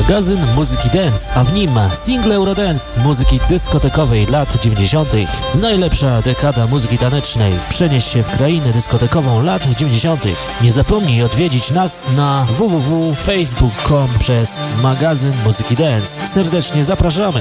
magazyn muzyki dance, a w nim single Eurodance muzyki dyskotekowej lat 90. Najlepsza dekada muzyki tanecznej. Przenieś się w krainę dyskotekową lat 90. Nie zapomnij odwiedzić nas na www.facebook.com przez magazyn muzyki dance. Serdecznie zapraszamy.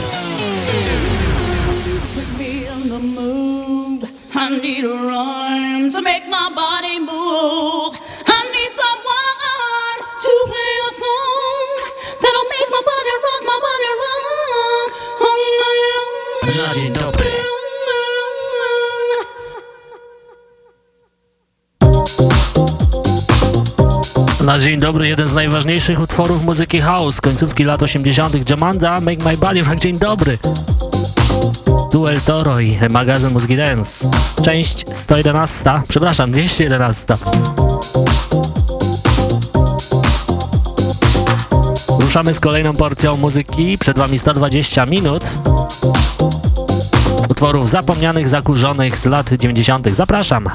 Na dzień dobry, jeden z najważniejszych utworów muzyki house końcówki lat 80. Jamanda, Make My Body. Dzień dobry. Duel Toro i magazyn Muzyki Dance. Część 111, przepraszam, 211. Ruszamy z kolejną porcją muzyki. Przed Wami 120 minut utworów zapomnianych, zakurzonych z lat 90. Zapraszam.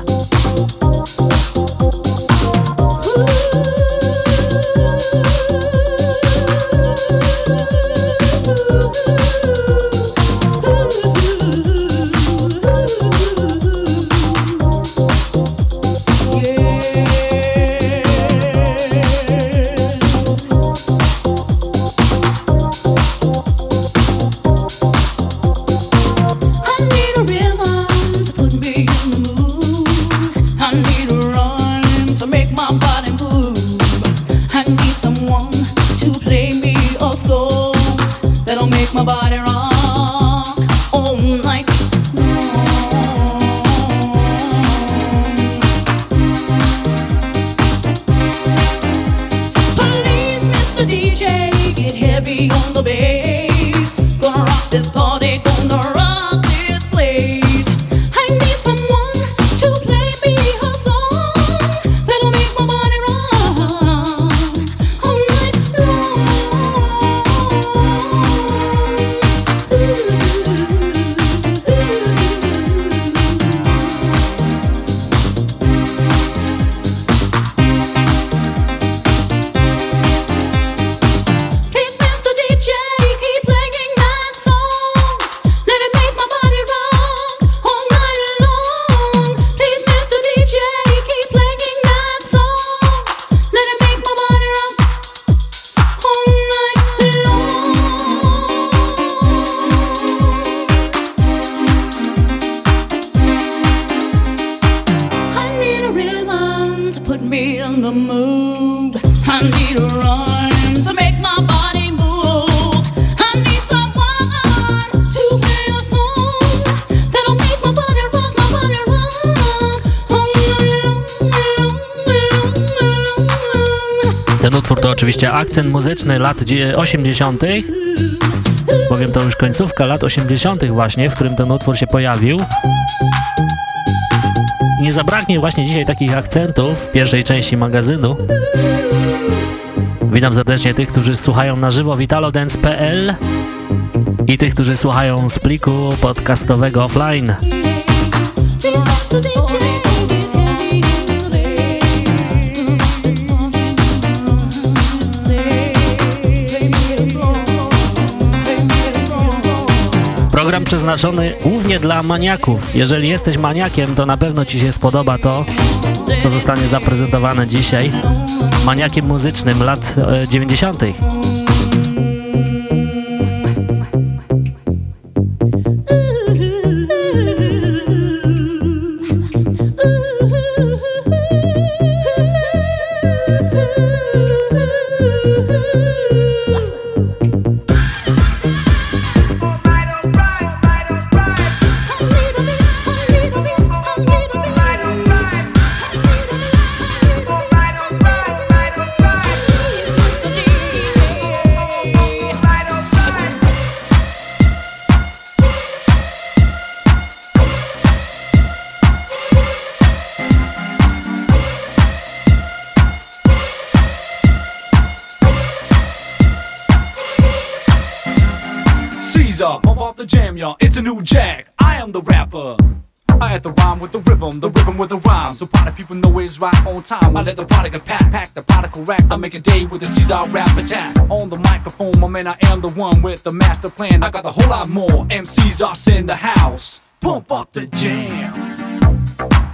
Akcent muzyczny lat 80. Powiem to już końcówka lat 80. właśnie, w którym ten utwór się pojawił. Nie zabraknie właśnie dzisiaj takich akcentów w pierwszej części magazynu. Witam serdecznie tych, którzy słuchają na żywo vitalodance.pl i tych, którzy słuchają z pliku podcastowego offline. Program przeznaczony głównie dla maniaków. Jeżeli jesteś maniakiem, to na pewno Ci się spodoba to, co zostanie zaprezentowane dzisiaj. Maniakiem muzycznym lat 90. On time. I let the product pack, pack the particle rack. I make a day with seeds I rap attack. On the microphone, my man, I am the one with the master plan. I got a whole lot more MCs us in the house. Pump up the jam.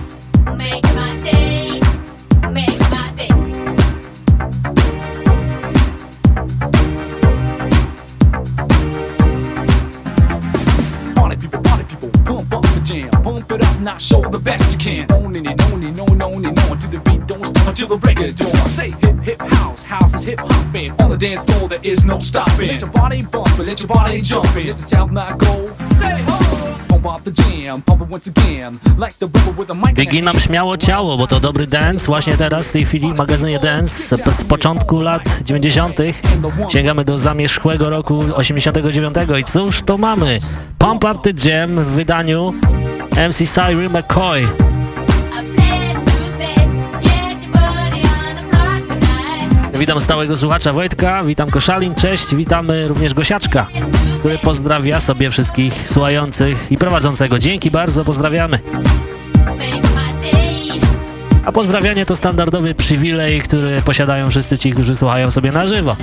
Pump it up, now show the best you can. Owning it, owning, on, and on and on. To the beat, don't stop until the record dawn. Say hip, hip, house, house is hip hopping. On the dance floor, there is no stopping. Let your body bump let your body jump. Let the sound not go. Steady, Wyginam śmiało ciało, bo to dobry dance. Właśnie teraz, w tej chwili, w magazynie Dance z początku lat 90. Sięgamy do zamierzchłego roku 89. I cóż to mamy? Pump Up The Jam w wydaniu MC Cyril McCoy. Witam stałego słuchacza Wojtka, witam Koszalin, cześć, witamy również Gosiaczka, który pozdrawia sobie wszystkich słuchających i prowadzącego. Dzięki bardzo, pozdrawiamy. A pozdrawianie to standardowy przywilej, który posiadają wszyscy ci, którzy słuchają sobie na żywo.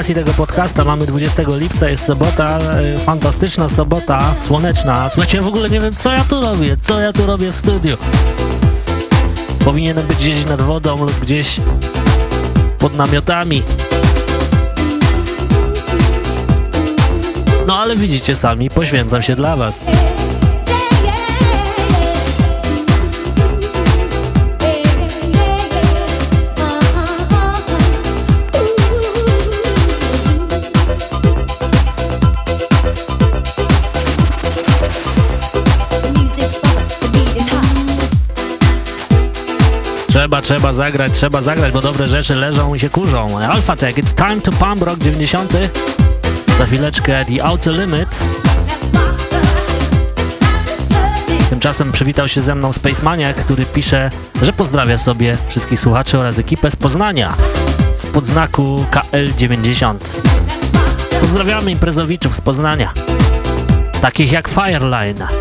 Rejestracji tego podcasta mamy 20 lipca, jest sobota, fantastyczna sobota, słoneczna. Słuchajcie, w ogóle nie wiem, co ja tu robię, co ja tu robię w studiu. Powinienem być gdzieś nad wodą lub gdzieś pod namiotami. No ale widzicie sami, poświęcam się dla was. Trzeba, trzeba zagrać, trzeba zagrać, bo dobre rzeczy leżą i się kurzą. Alpha Tech, it's time to pump, rok 90. Za chwileczkę The Outer Limit. Tymczasem przywitał się ze mną Spacemania, który pisze, że pozdrawia sobie wszystkich słuchaczy oraz ekipę z Poznania, z podznaku KL90. Pozdrawiamy imprezowiczów z Poznania, takich jak Fireline.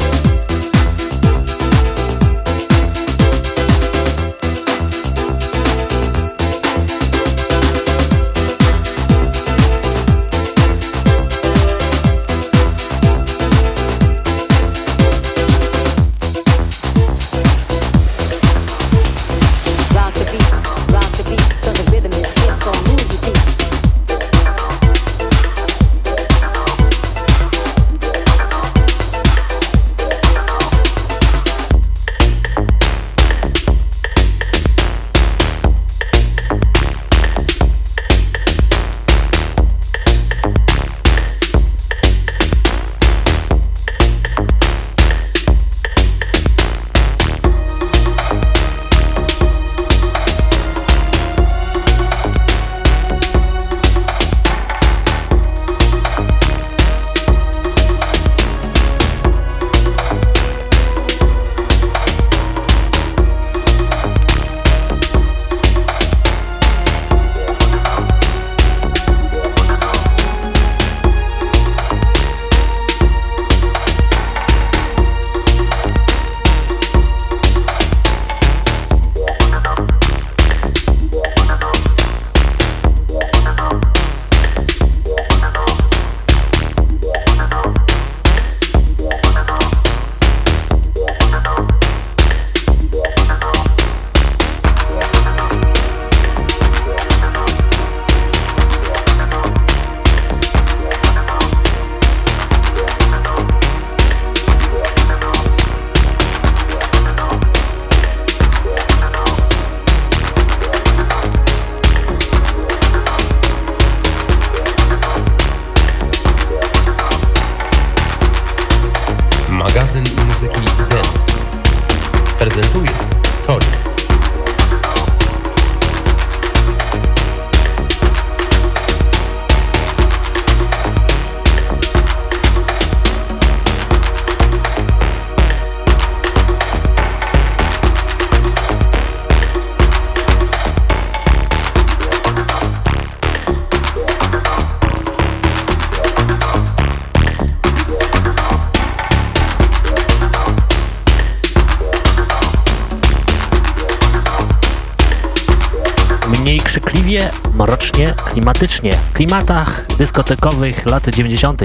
W klimatach dyskotekowych lat 90.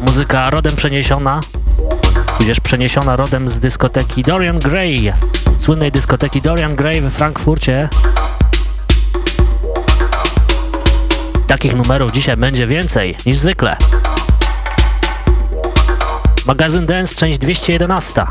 Muzyka rodem przeniesiona, tudzież przeniesiona rodem z dyskoteki Dorian Gray, słynnej dyskoteki Dorian Gray we Frankfurcie. Takich numerów dzisiaj będzie więcej niż zwykle. Magazyn Dance, część 211.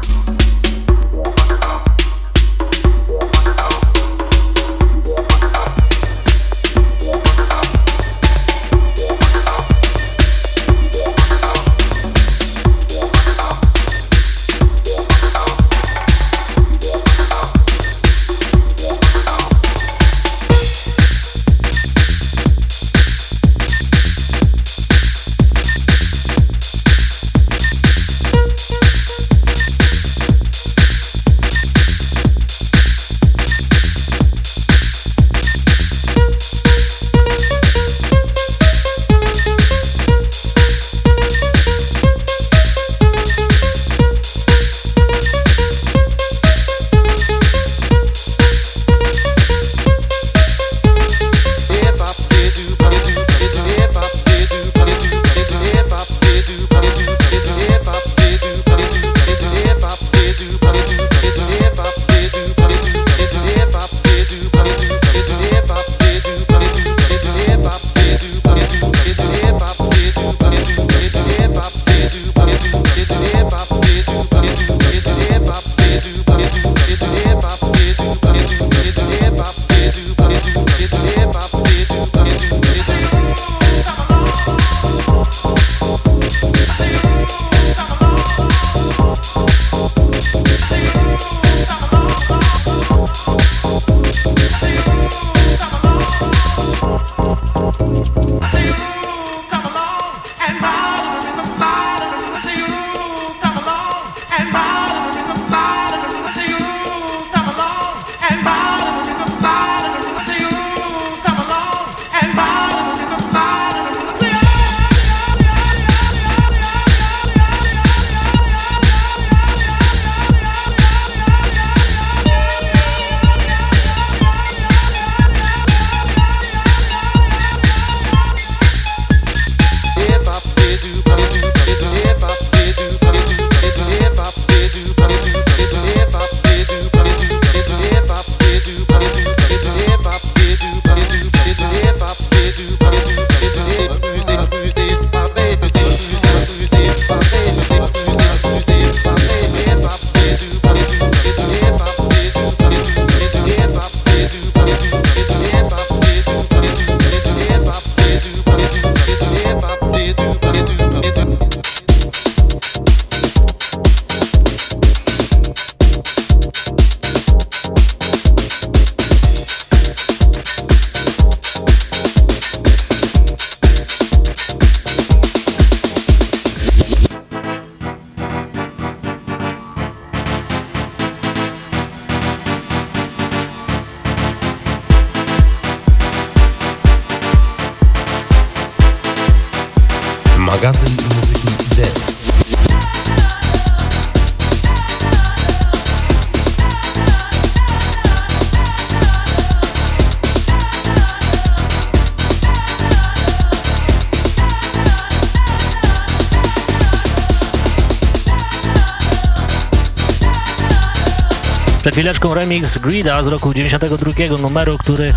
chwileczką remix Grida z roku 92 numeru, który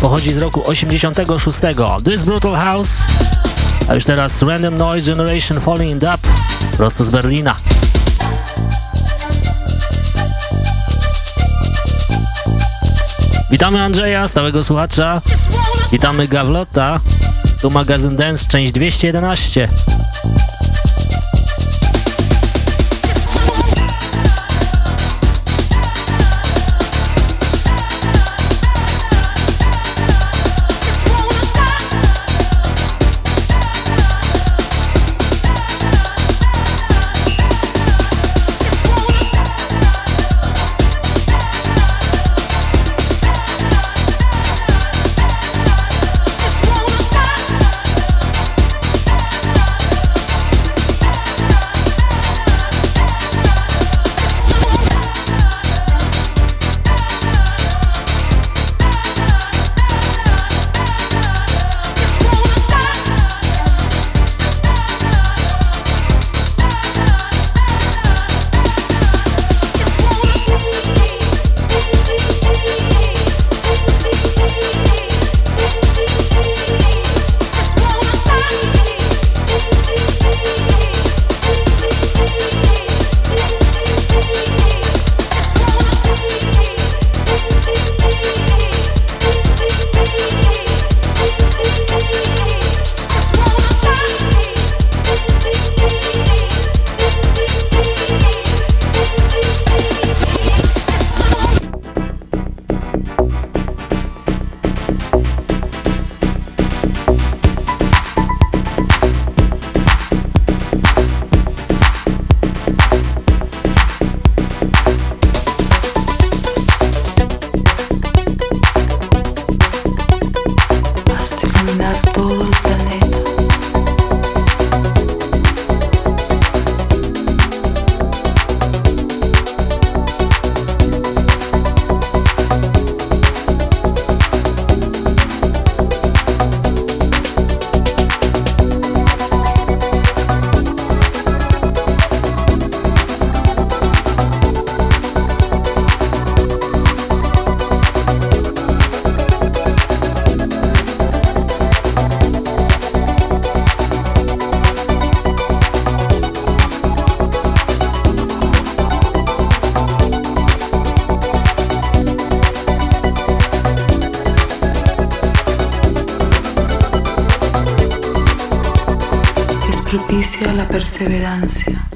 pochodzi z roku 86. This Brutal House, a już teraz Random Noise Generation Falling in Dub prosto z Berlina. Witamy Andrzeja, stałego słuchacza. Witamy Gawlota. Tu magazyn Dance, część 211. La perseverancia.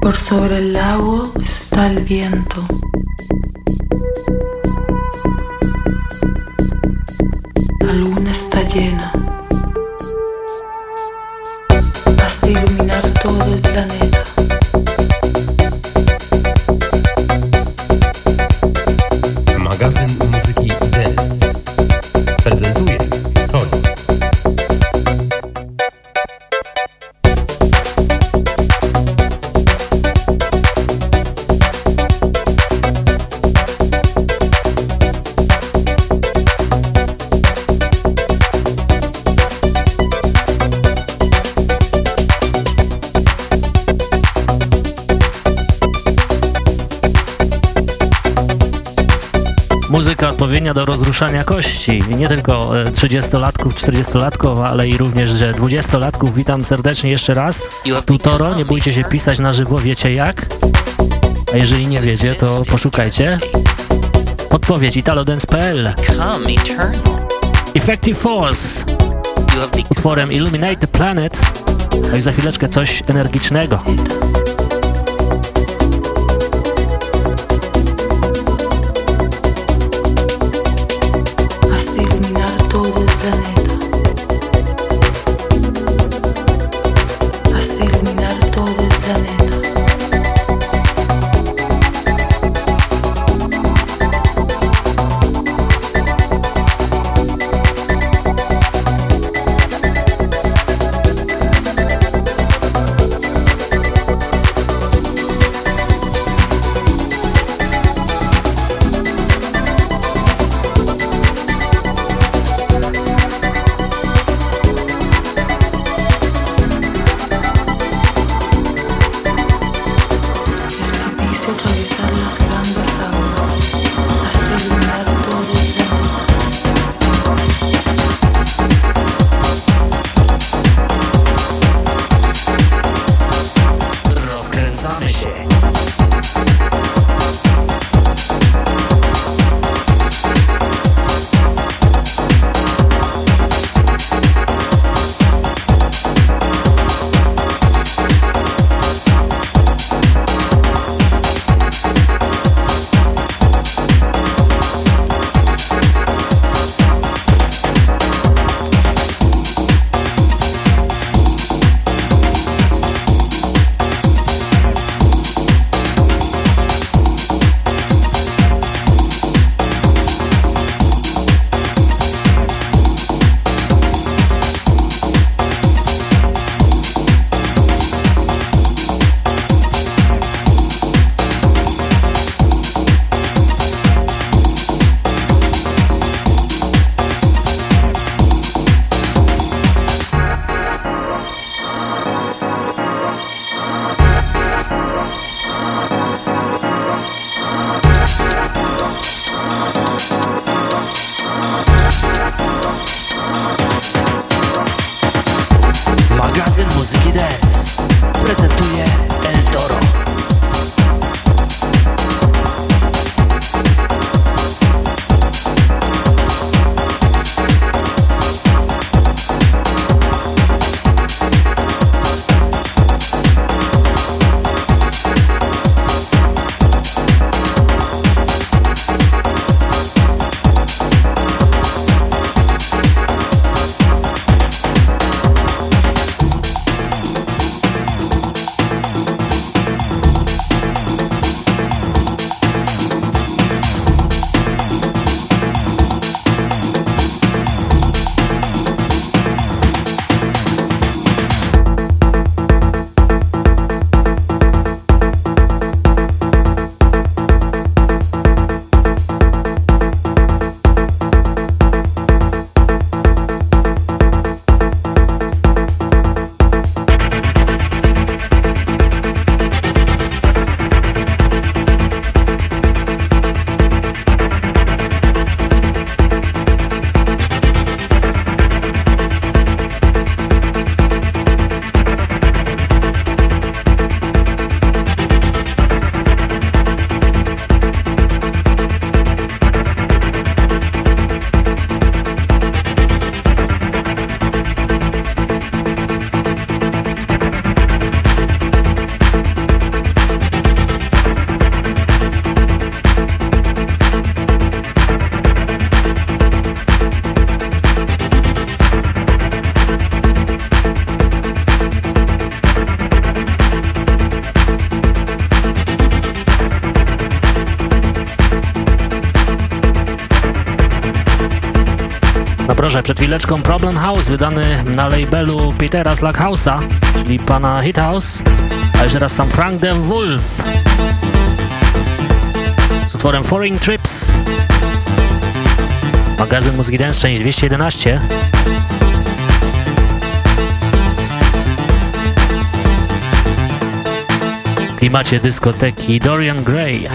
Por sobre el lago está el viento. Rozruszania kości. Nie tylko e, 30-latków, 40-latków, ale i również że 20-latków. Witam serdecznie jeszcze raz. Tu Toro, nie bójcie się pisać na żywo, wiecie jak? A jeżeli nie wiecie, to poszukajcie. Podpowiedź italodance.pl. Effective Force utworem Illuminate the Planet. No i za chwileczkę coś energicznego. Slackhouse'a, czyli pana Hit House, a jeszcze raz sam Frank the Wolf z utworem Foreign Trips. Magazyn Muzyki Dance, część 211. W klimacie dyskoteki Dorian Gray.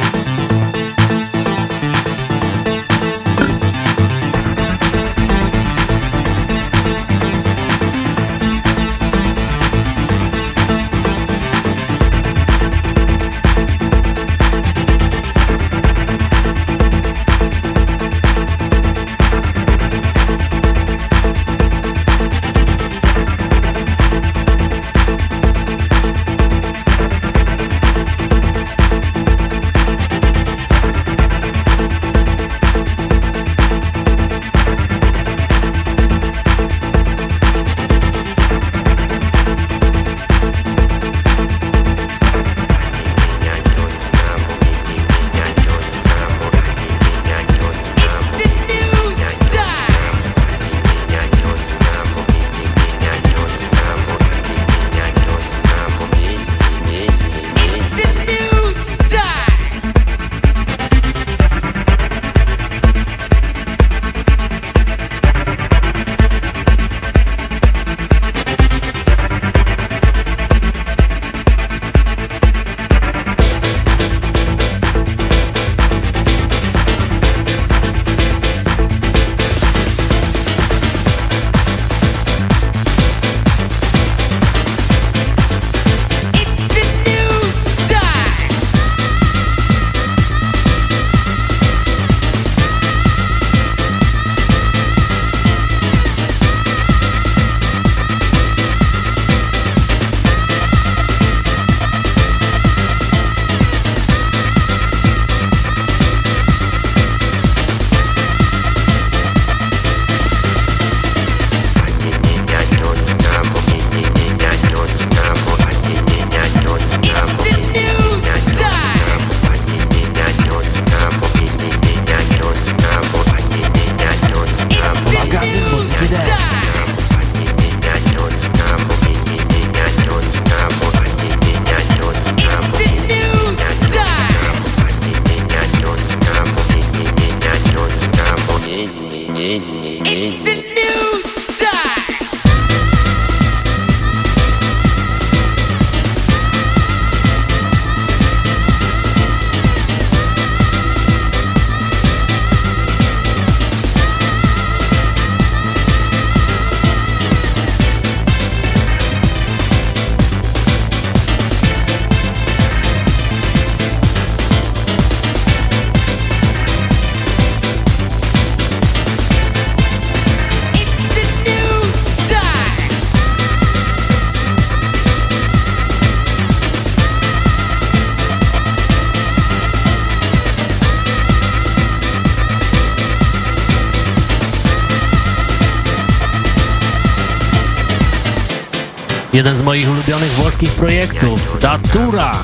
Jeden z moich ulubionych włoskich projektów, Datura,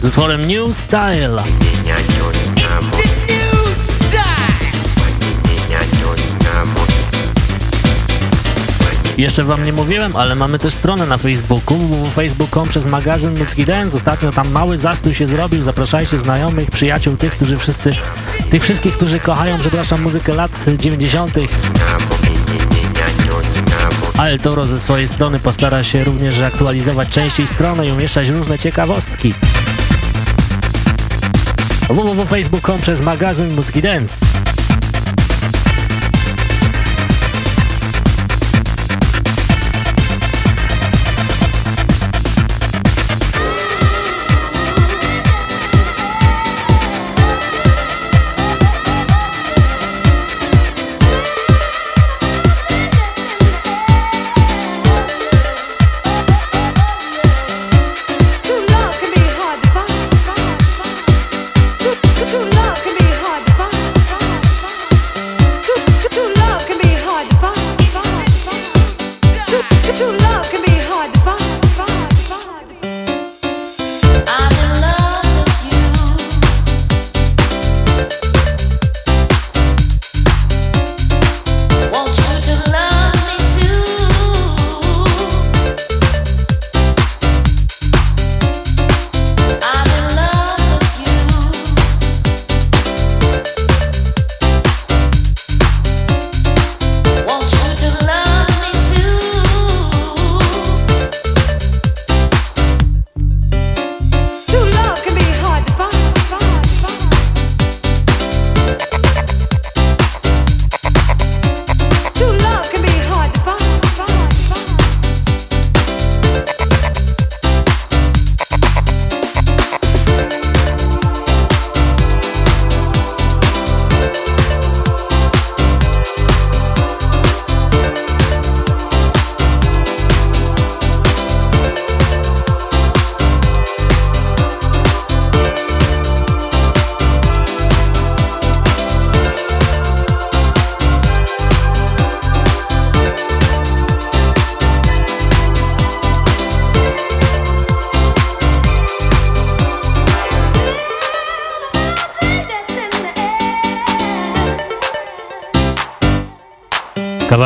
z utworem New Style. Jeszcze wam nie mówiłem, ale mamy też stronę na Facebooku, www.facebook.com przez magazyn Muzyki Dance. Ostatnio tam mały zastój się zrobił. Zapraszajcie znajomych, przyjaciół, tych, którzy wszyscy, tych wszystkich, którzy kochają, przepraszam, muzykę lat 90. Ale Toro ze swojej strony postara się również aktualizować częściej stronę i umieszczać różne ciekawostki. www.facebook.com przez magazyn Muzyki Dance.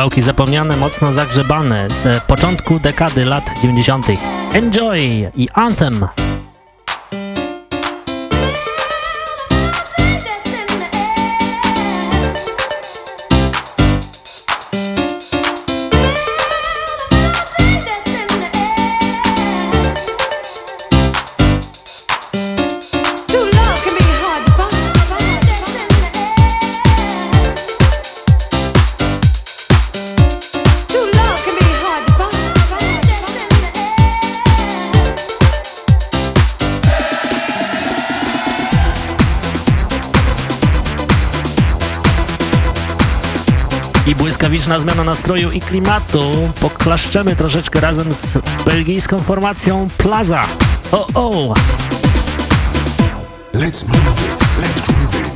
Kawałki zapomniane, mocno zagrzebane z początku dekady lat 90. Enjoy i Anthem. Nastroju i klimatu. Poklaszczemy troszeczkę razem z belgijską formacją Plaza. O, o! Let's move it, let's groove it.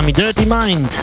Dance. Przed Wami Dirty Mind.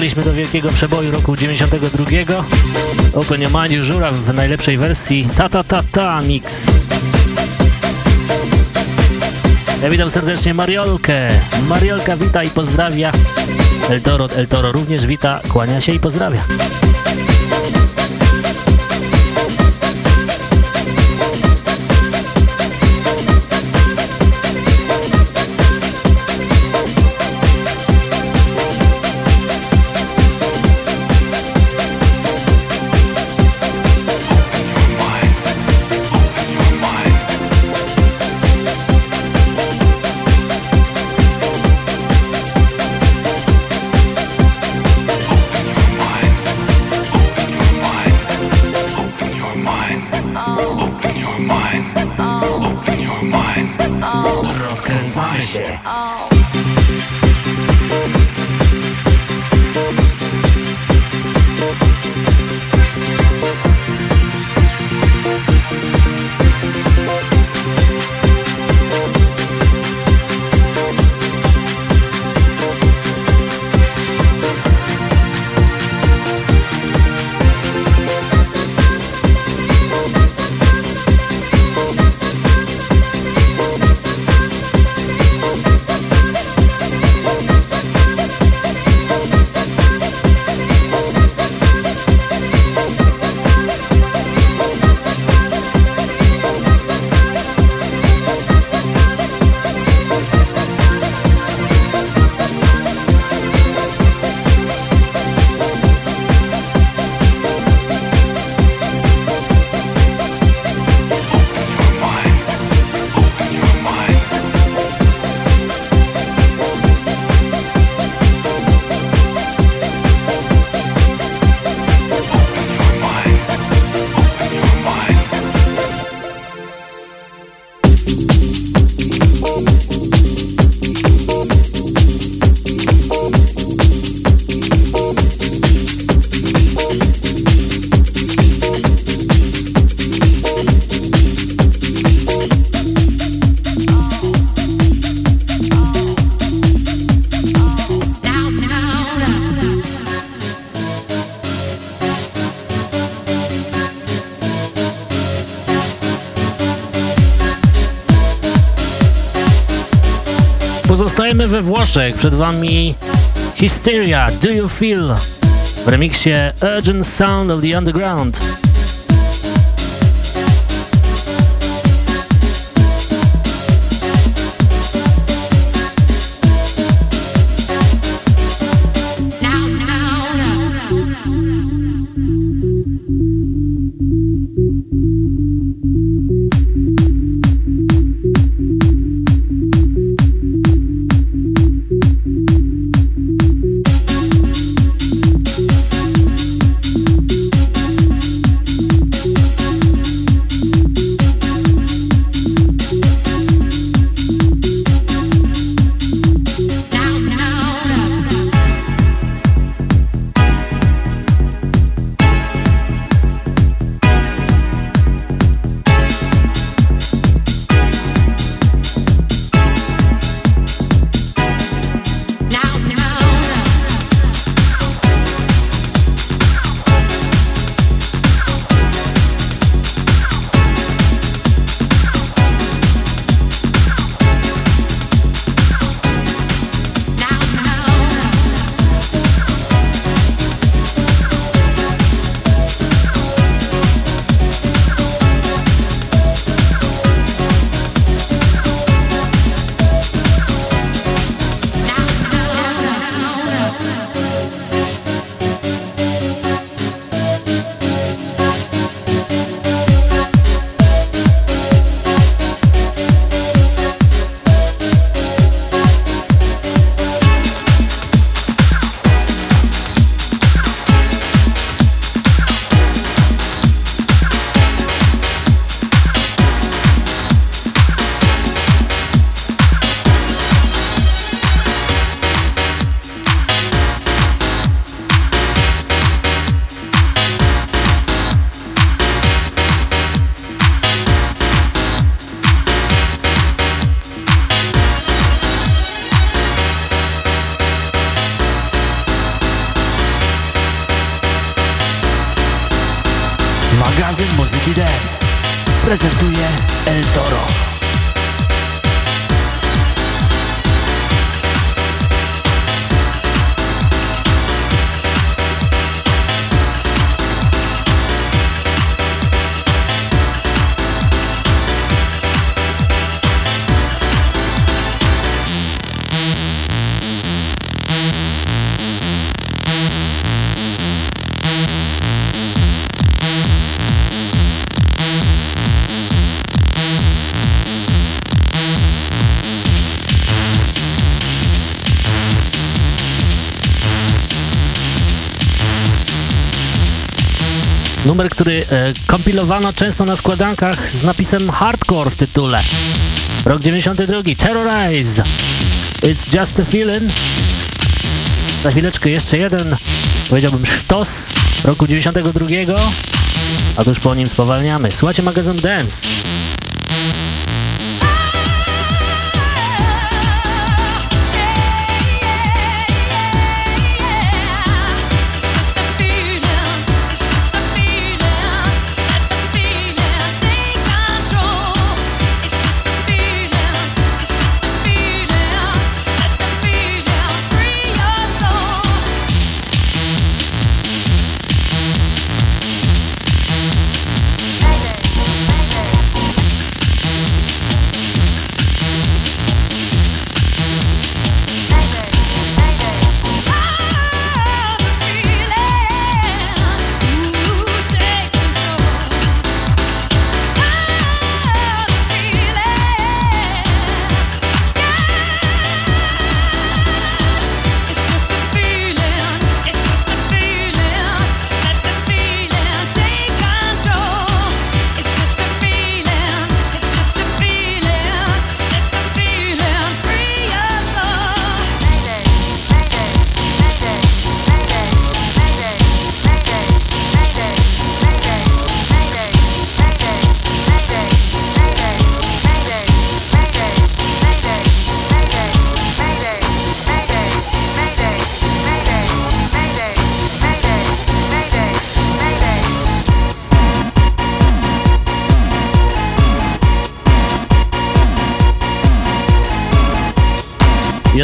Dotarliśmy do wielkiego przeboju roku 92. Oto Maniu Żuraw w najlepszej wersji Ta Ta Ta Ta Mix. Ja witam serdecznie Mariolkę. Mariolka wita i pozdrawia. El Toro, El Toro również wita, kłania się i pozdrawia. Włoszech. Przed Wami Hysteria, Do You Feel? W remiksie Urgent Sound of the Underground. Który e, kompilowano często na składankach z napisem hardcore w tytule. Rok 92, Terrorize. It's just a feeling. Za chwileczkę jeszcze jeden, powiedziałbym, sztos roku 92, a tuż po nim spowalniamy. Słuchajcie magazyn Dance.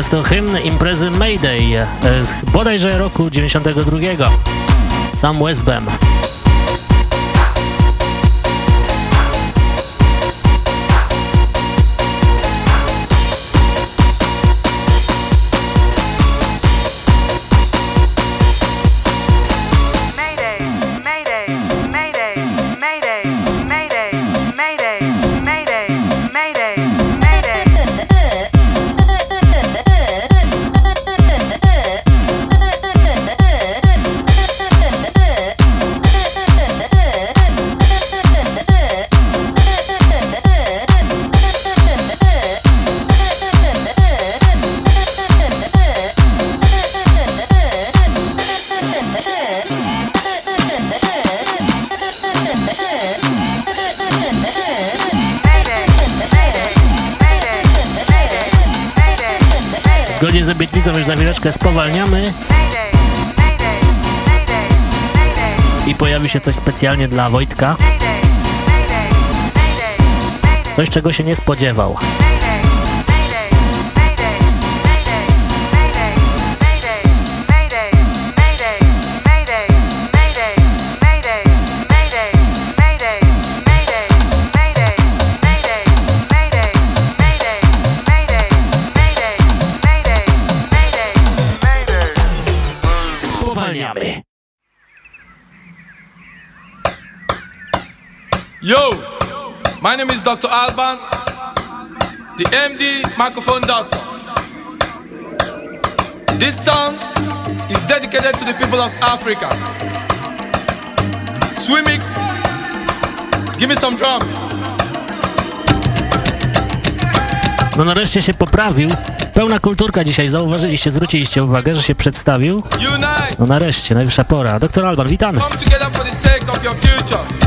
Jest to hymn imprezy Mayday e, z bodajże roku 92. Sam Westbam. Spowalniamy i pojawi się coś specjalnie dla Wojtka. Coś, czego się nie spodziewał. My name is Dr. Alban, the MD microphone doctor. This song is dedicated to the people of Africa. Swimix, give me some drums. No nareszcie się poprawił. Pełna kulturka dzisiaj, zauważyliście, zwróciliście uwagę, że się przedstawił. No nareszcie, najwyższa pora. Doktor Alban, witamy. come together for the sake of your future.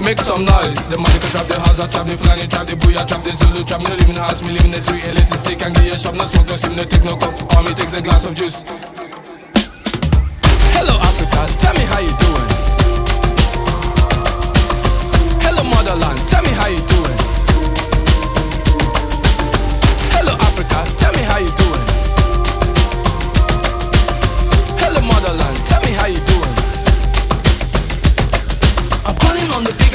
Make some noise. The money can trap the house, I trap the flying, trap the booyah, trap the Zulu, trap me, the house, me living in the street, elixir stick and get a shop, no smoke, no sim, no take no coke. All me takes a glass of juice.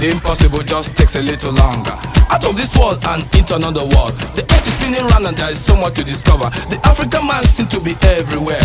The impossible just takes a little longer. Out of this world and into another world. The earth is spinning round and there is so much to discover. The African man seems to be everywhere.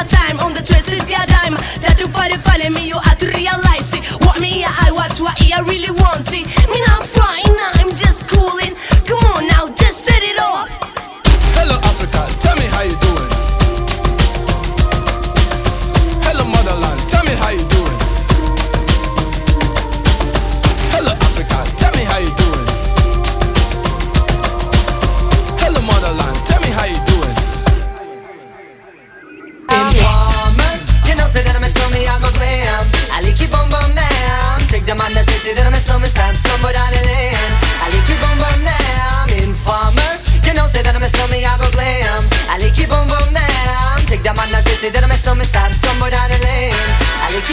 a time on the twisted your dime. That you find it funny me you have to realize it. What me I what what I really want it. Me not flying I'm just cooling say say that I'm a stomach stamp somewhere down the lane. I like.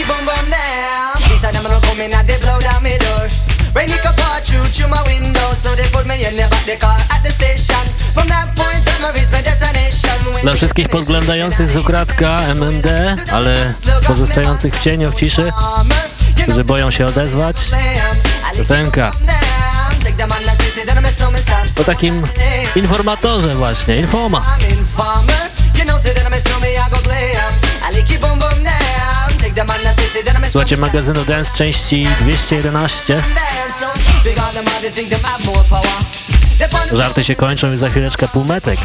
These are them gonna come in and they blow down my door. Rain it pour through through my window, so they put me in the back the car at the station. From that point on, I my destination. Dla wszystkich podglądających z ukradka MMD, ale pozostających w cieniu, w ciszy, którzy boją się odezwać, piosenka o takim informatorze właśnie, infoma. Słuchajcie magazynu Dance części 211. Żarty się kończą już za chwileczkę półmetek.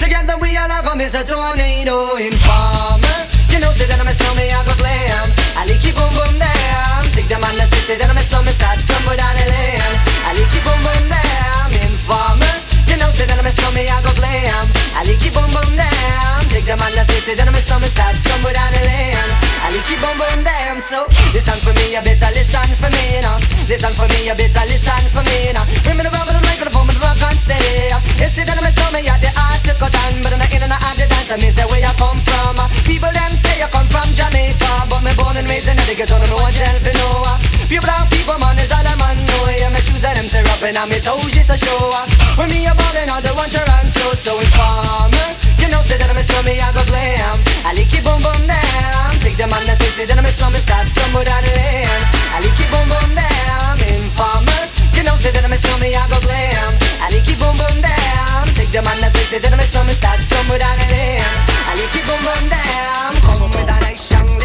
Together we all have a Mr. Tornado Informer You know say that I'm a snowman, I go glam I like you boom boom damn Take the man that say, say that I'm a snowman, start somewhere down the lane I like you boom boom damn Informer You know say that I'm a snowman, I go glam I like you boom boom damn Take the man that say, say that I'm a snowman, start somewhere down the lane. I like you boom damn So listen for me, you better listen for me now Listen for me, you better listen for me now Bring me the rubber, the microphone, but the rock and steady You say that I'm a snowman, yeah, the art to cut on But I'm in and out the dance, I mean say where you come from. People them say you come from Jamaica But me born and raised in ghetto, no one tell for no Pure brown people, man, is all a man know Yeah, my shoes are them tear up and my toes just a show. When me a ballin', all the one Toronto So informer, you know say that I'm a snowman, I go glam. I like it boom boom damn Take the man that say, say that I'm a snowman, start somewhere down the lane. I like you boom boom damn Informer, you know say that I'm a snowman, I go glam. I like it boom boom damn Take the man that say, say that I'm a snowman, start somewhere down the lane. I like it boom boom damn Come with a nice young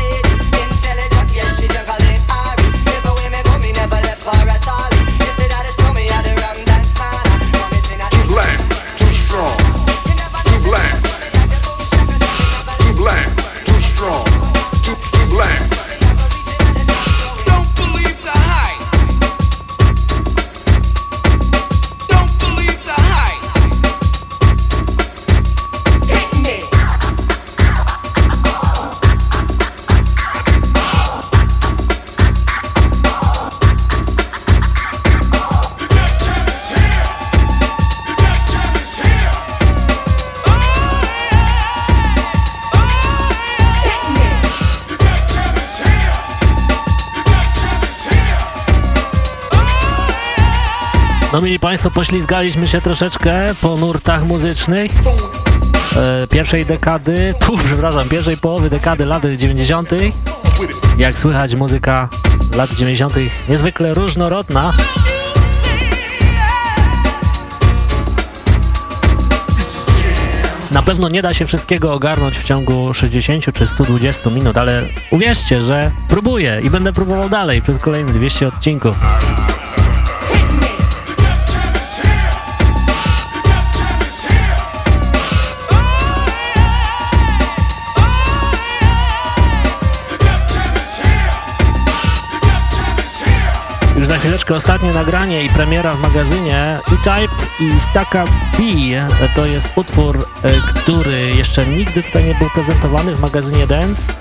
No mili Państwo, poślizgaliśmy się troszeczkę po nurtach muzycznych e, pierwszej dekady, przepraszam, pierwszej połowy dekady lat 90. Jak słychać muzyka lat 90. niezwykle różnorodna. Na pewno nie da się wszystkiego ogarnąć w ciągu 60 czy 120 minut, ale uwierzcie, że próbuję i będę próbował dalej przez kolejne 200 odcinków. Chwileczkę ostatnie nagranie i premiera w magazynie E-Type i Staka B. To jest utwór, e, który jeszcze nigdy tutaj nie był prezentowany w magazynie Dance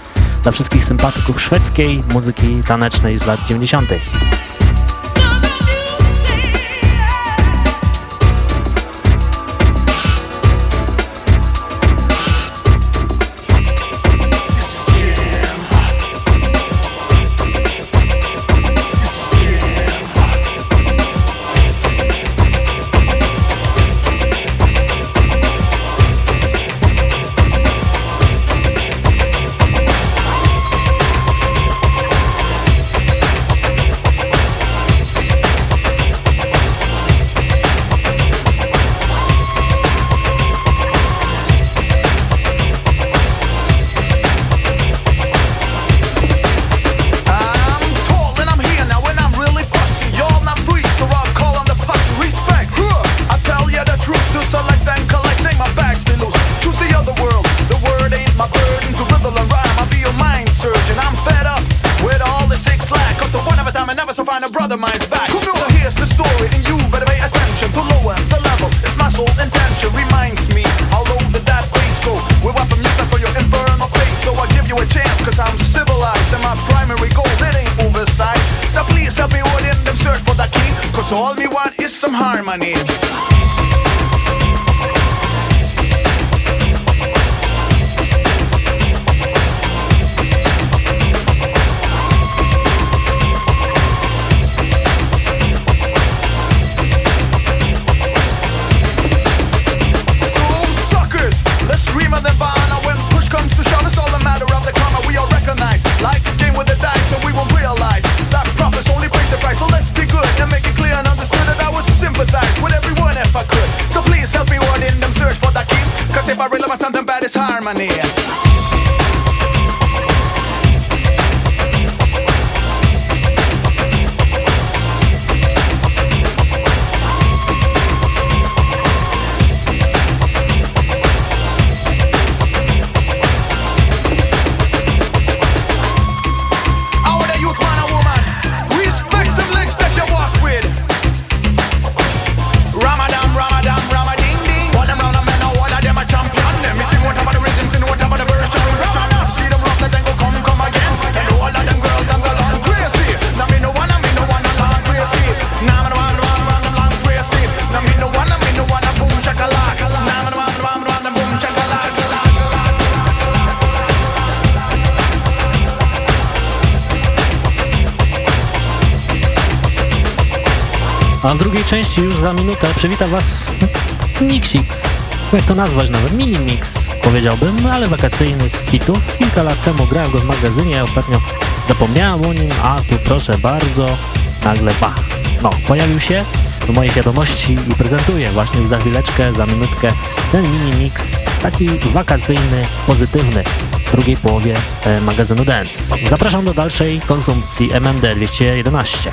dla wszystkich sympatyków szwedzkiej muzyki tanecznej z lat 90. części już za minutę przywita Was miksik, jak to nazwać nawet, mini-mix powiedziałbym, ale wakacyjnych hitów. Kilka lat temu grałem go w magazynie, a ostatnio zapomniałem o nim, a tu proszę bardzo, nagle bach. No, pojawił się w mojej świadomości i prezentuję właśnie za chwileczkę, za minutkę ten mini-mix, taki wakacyjny, pozytywny drugiej połowie e, magazynu Dance. Zapraszam do dalszej konsumpcji MMD 211.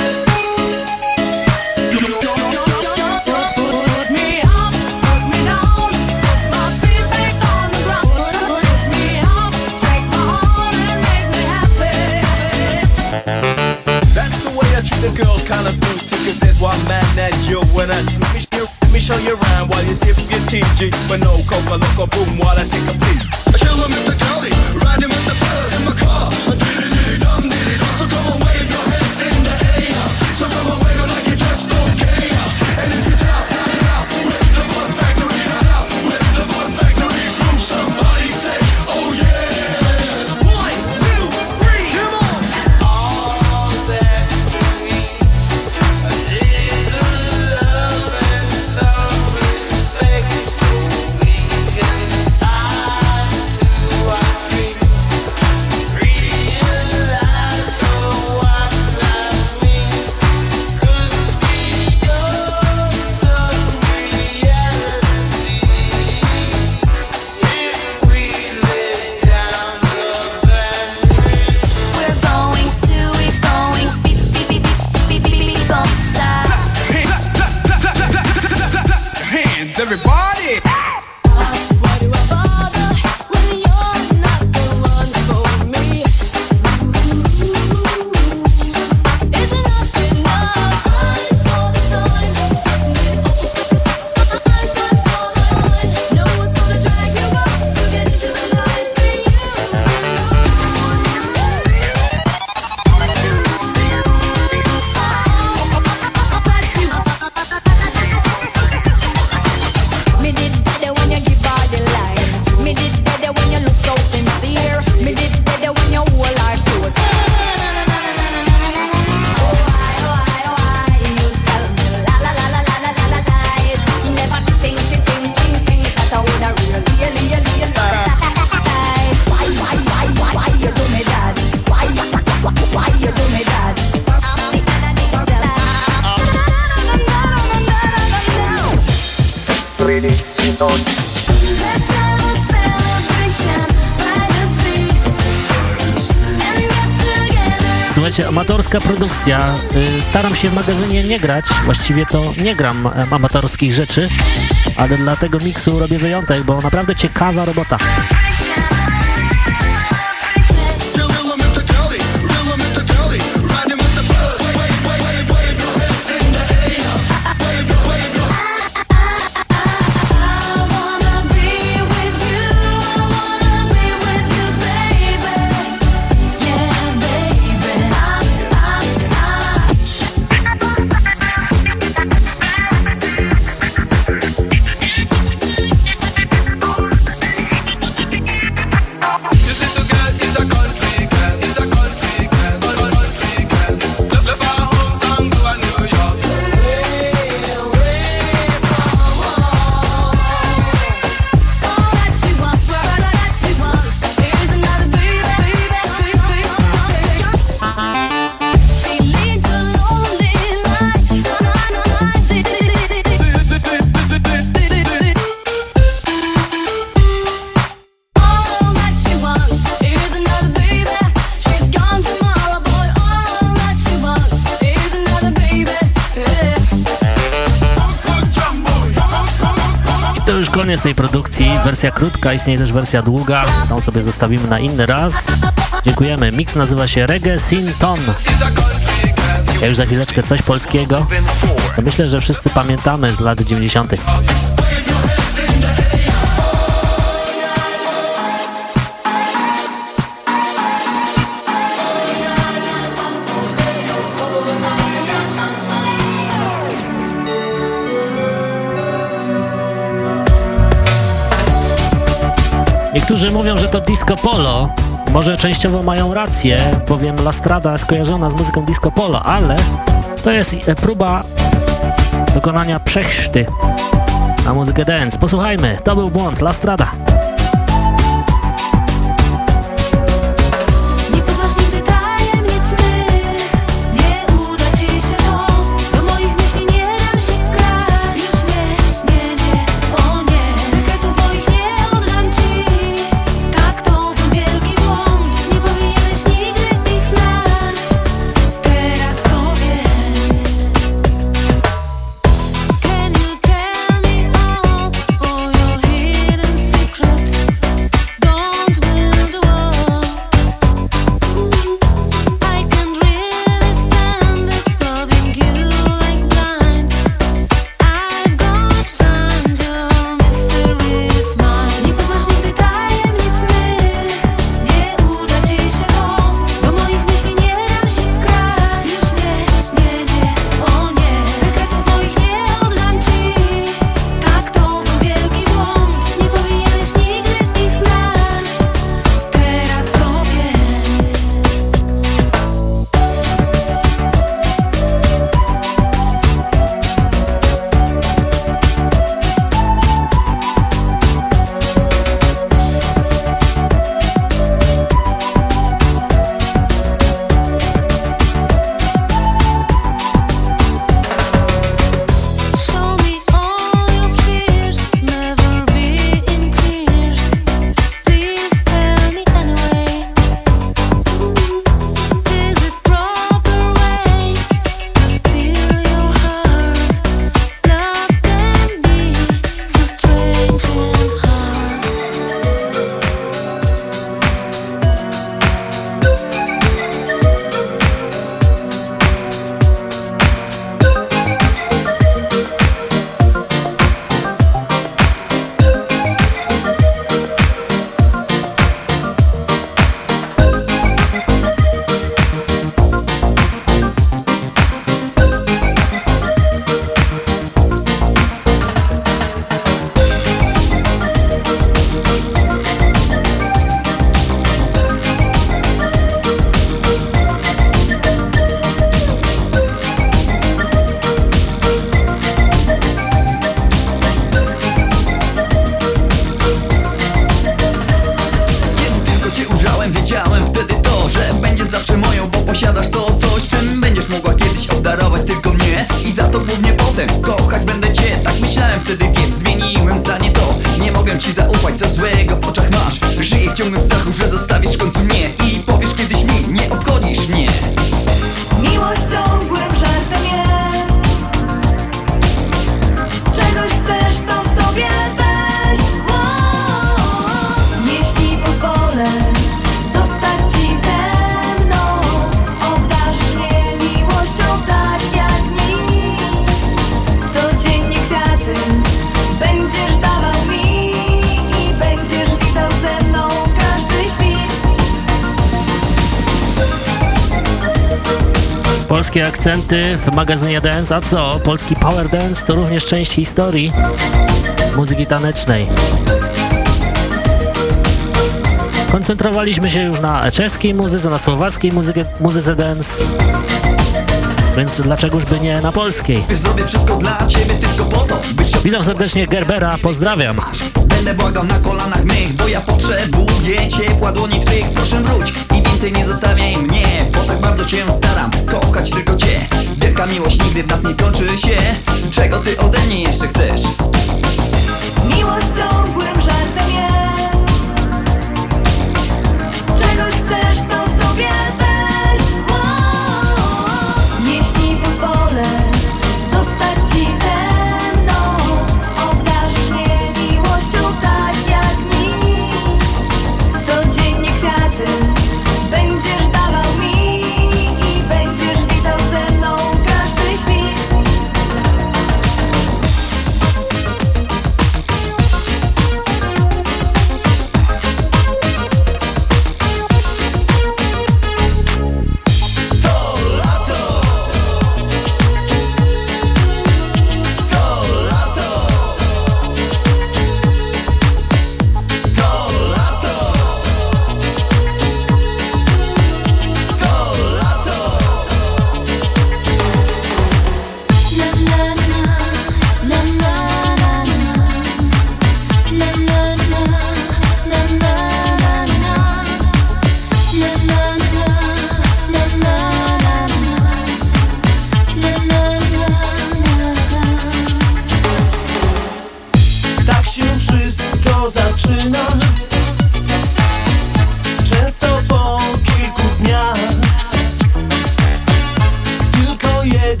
you when I let me, show, let me show you around while you sip your TG. But no coca loco boom while I take a peek. I chill with Mr. Kelly, riding with the fellas in my car. Diddy dum diddy dum, so come away. amatorska produkcja. Y, staram się w magazynie nie grać, właściwie to nie gram amatorskich rzeczy, ale dla tego miksu robię wyjątek, bo naprawdę ciekawa robota. koniec tej produkcji. Wersja krótka, istnieje też wersja długa. Tą sobie zostawimy na inny raz. Dziękujemy. Mix nazywa się Reggae Sinton. Ja już za chwileczkę coś polskiego. To myślę, że wszyscy pamiętamy z lat 90. Niektórzy mówią, że to disco polo. Może częściowo mają rację, bowiem La Strada jest kojarzona z muzyką disco polo, ale to jest e, próba dokonania przechrzty na muzykę dance. Posłuchajmy, to był błąd, La Strada. Polskie akcenty w magazynie Dance, a co? Polski Power Dance to również część historii muzyki tanecznej. Koncentrowaliśmy się już na czeskiej muzyce, na słowackiej muzyce, muzyce dance, więc dlaczegoż by nie na polskiej? Witam serdecznie Gerbera, pozdrawiam. Będę błagał na kolanach mych, bo ja potrzebuję ciepła dłoni twych. Proszę wróć i więcej nie zostawiaj mnie Bo tak bardzo cię staram, kochać tylko cię. Wielka miłość nigdy w nas nie kończy się. Czego ty ode mnie jeszcze chcesz? Miłość ciągłym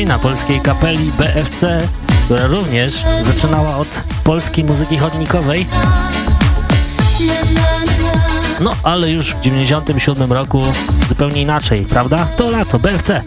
Wakacyjna polskiej kapeli BFC, która również zaczynała od polskiej muzyki chodnikowej. No, ale już w 97 roku zupełnie inaczej, prawda? To lato, BFC.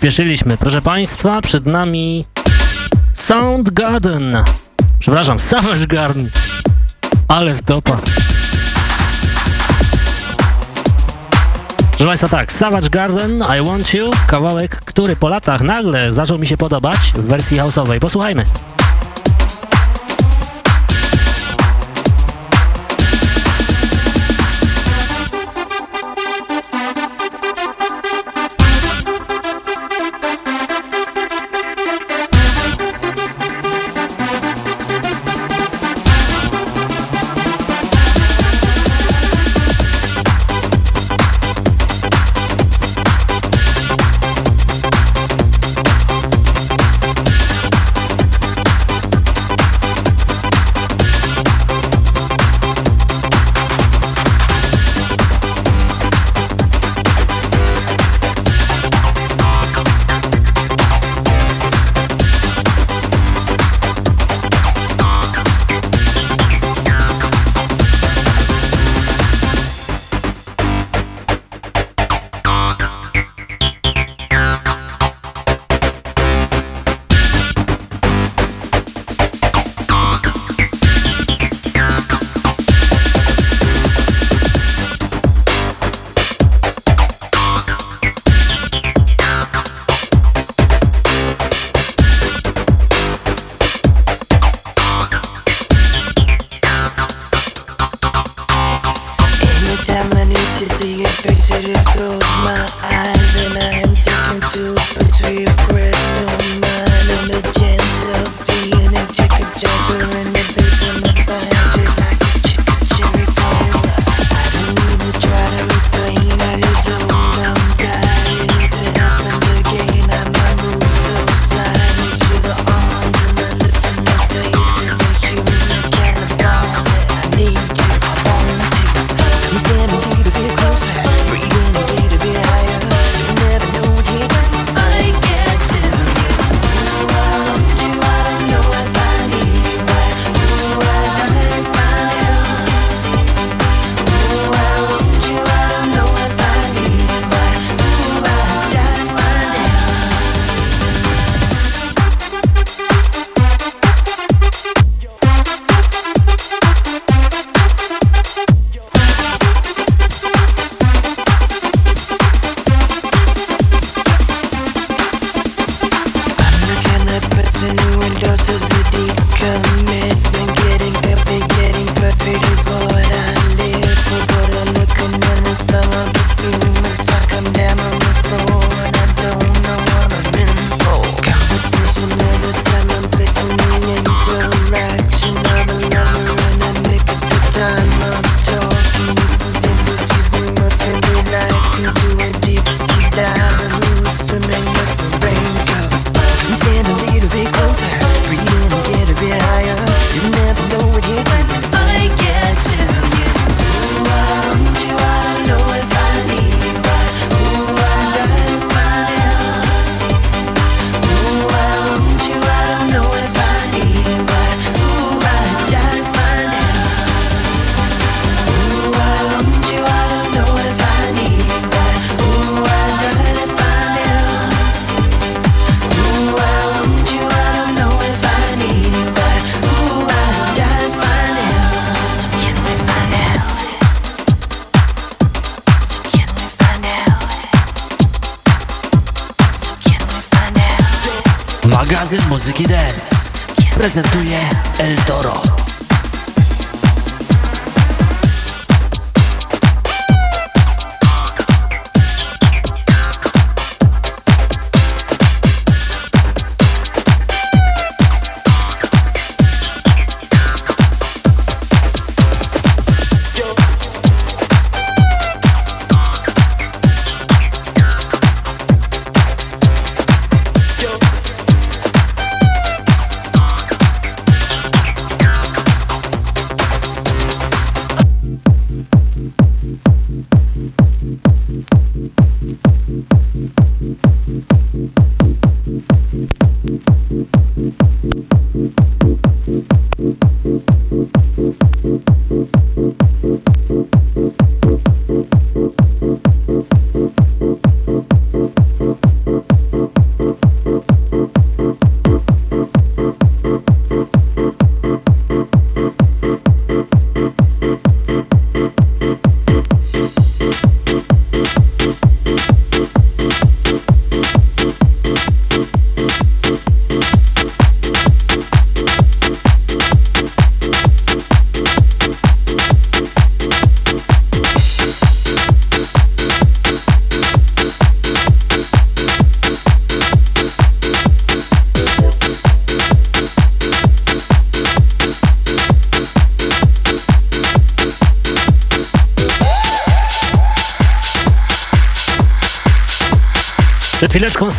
przyspieszyliśmy. Proszę Państwa, przed nami Soundgarden. Przepraszam, Savage Garden. Ale wdopa. Proszę Państwa, tak, Savage Garden, I Want You, kawałek, który po latach nagle zaczął mi się podobać w wersji house'owej. Posłuchajmy.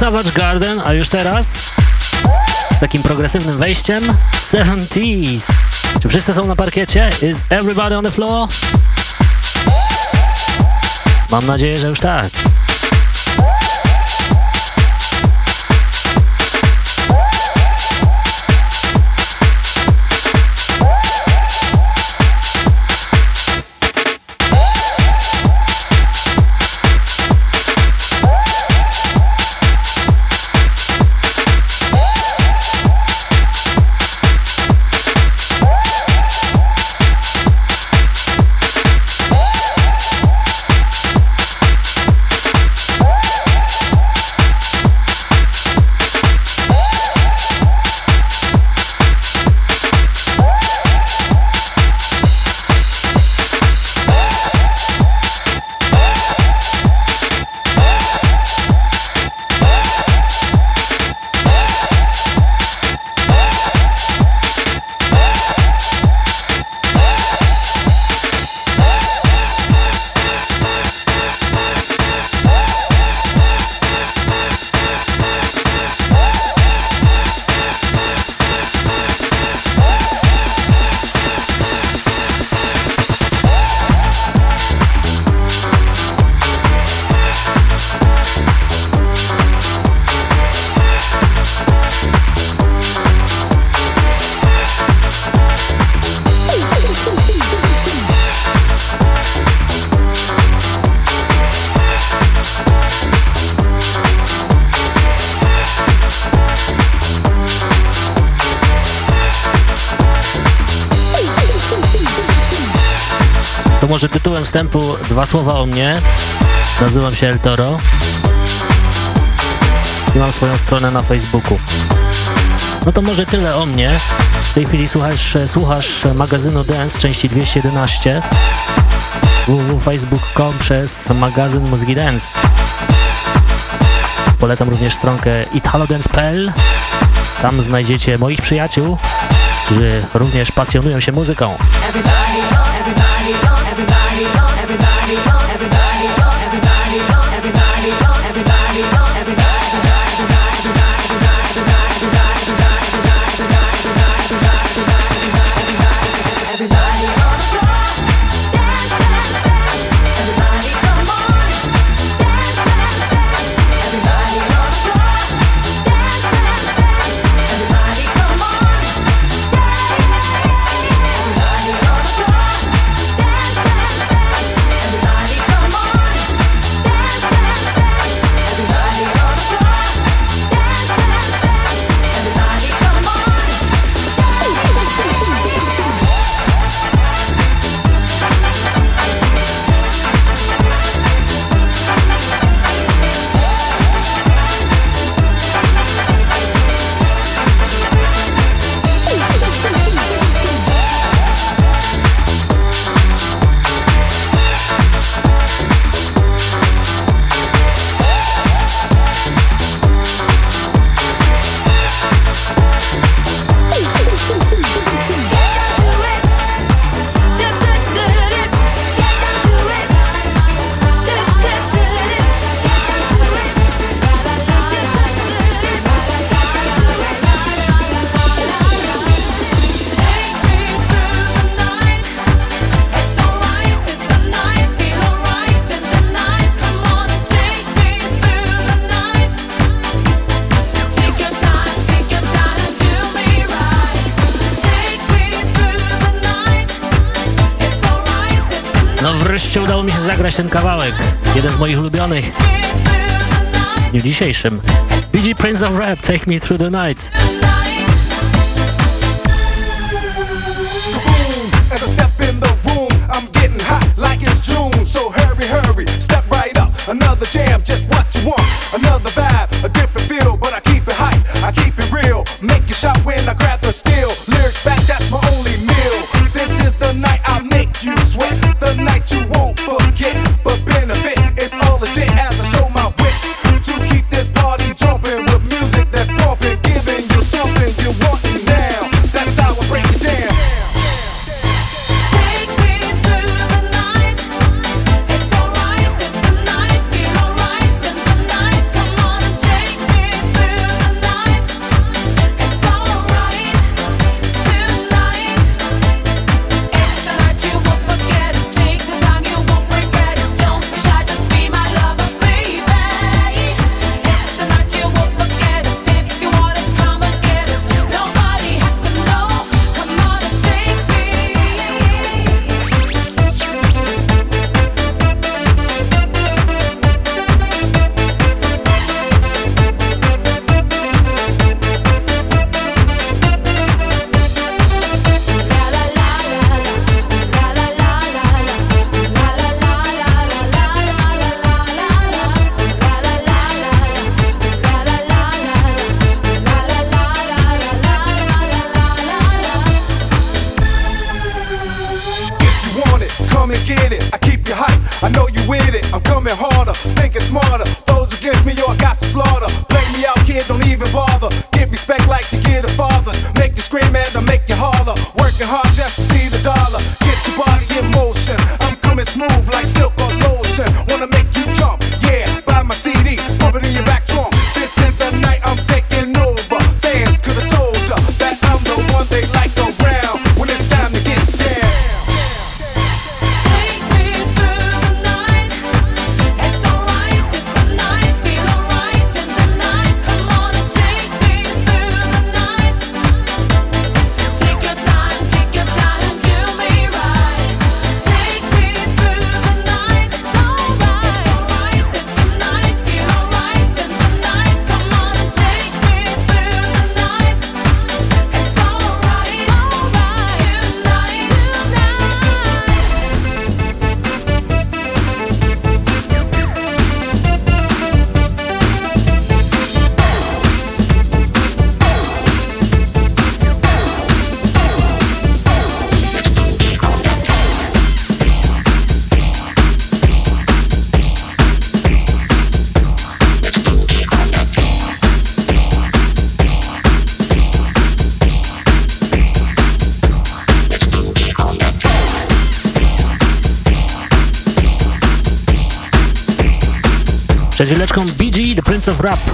Savage Garden, a już teraz z takim progresywnym wejściem 70s. Czy wszyscy są na parkiecie? Is everybody on the floor? Mam nadzieję, że już tak. Wstępu dwa słowa o mnie. Nazywam się El Toro i mam swoją stronę na Facebooku. No to może tyle o mnie. W tej chwili słuchasz, słuchasz magazynu Dance części 211 www.facebook.com przez magazyn Muzyki Dance. Polecam również stronkę italodance.pl. Tam znajdziecie moich przyjaciół, którzy również pasjonują się muzyką. No udało mi się zagrać ten kawałek. Jeden z moich ulubionych. W dniu dzisiejszym. BG Prince of Rap, Take Me Through the Night. As I step in the room, I'm getting hot like it's June. So hurry, hurry, step right up. Another jam, just what you want. Another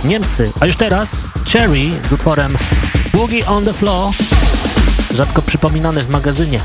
Niemcy. A już teraz Cherry z utworem Boogie on the Floor, rzadko przypominany w magazynie.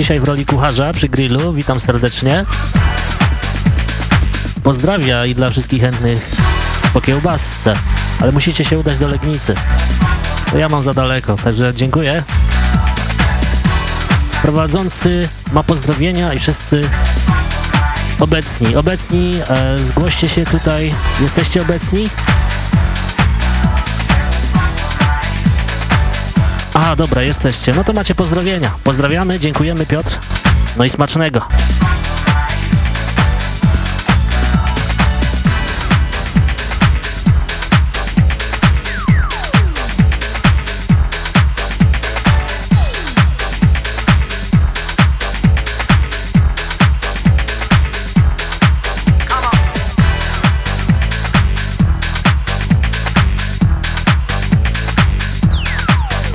Dzisiaj w roli kucharza przy grillu. Witam serdecznie. Pozdrawia i dla wszystkich chętnych po kiełbasce, ale musicie się udać do Legnicy. To ja mam za daleko, także dziękuję. Prowadzący ma pozdrowienia i wszyscy obecni. Obecni, e, zgłoście się tutaj. Jesteście obecni? Aha, dobra, jesteście. No to macie pozdrowienia. Pozdrawiamy, dziękujemy Piotr. No i smacznego.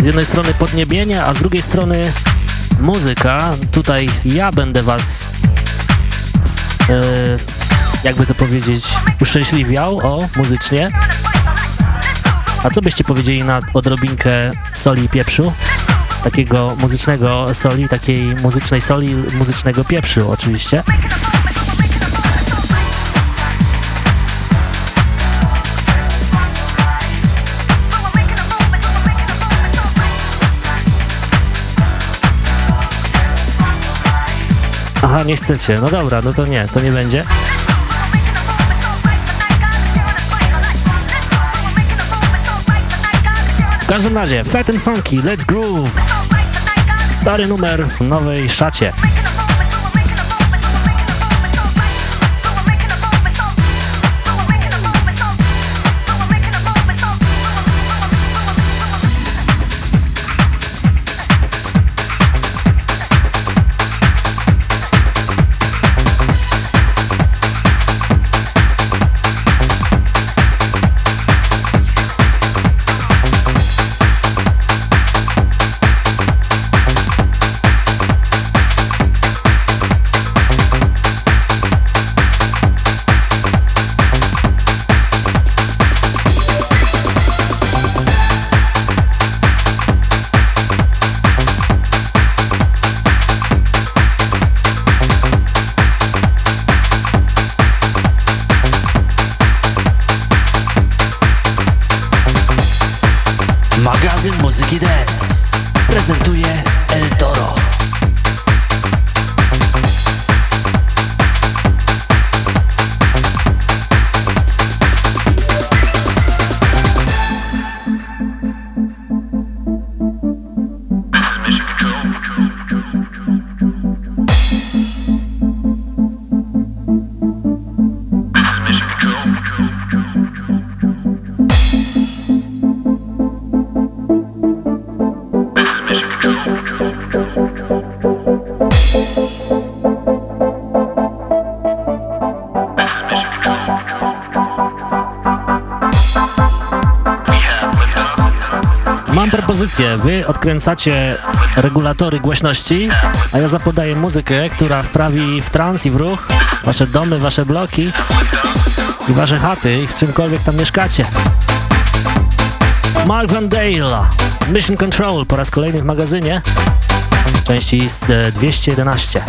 Z jednej strony podniebienie, a z drugiej strony muzyka. Tutaj ja będę was, e, jakby to powiedzieć, uszczęśliwiał, o, muzycznie. A co byście powiedzieli na odrobinkę soli i pieprzu? Takiego muzycznego soli, takiej muzycznej soli, muzycznego pieprzu oczywiście. Aha, nie chcecie. No dobra, no to nie, to nie będzie. W każdym razie, Fat and Funky, Let's Groove. Stary numer w nowej szacie. Wy odkręcacie regulatory głośności, a ja zapodaję muzykę, która wprawi w trans i w ruch wasze domy, wasze bloki i wasze chaty i w czymkolwiek tam mieszkacie. Mark Van Dale, Mission Control po raz kolejny w magazynie, części e, 211.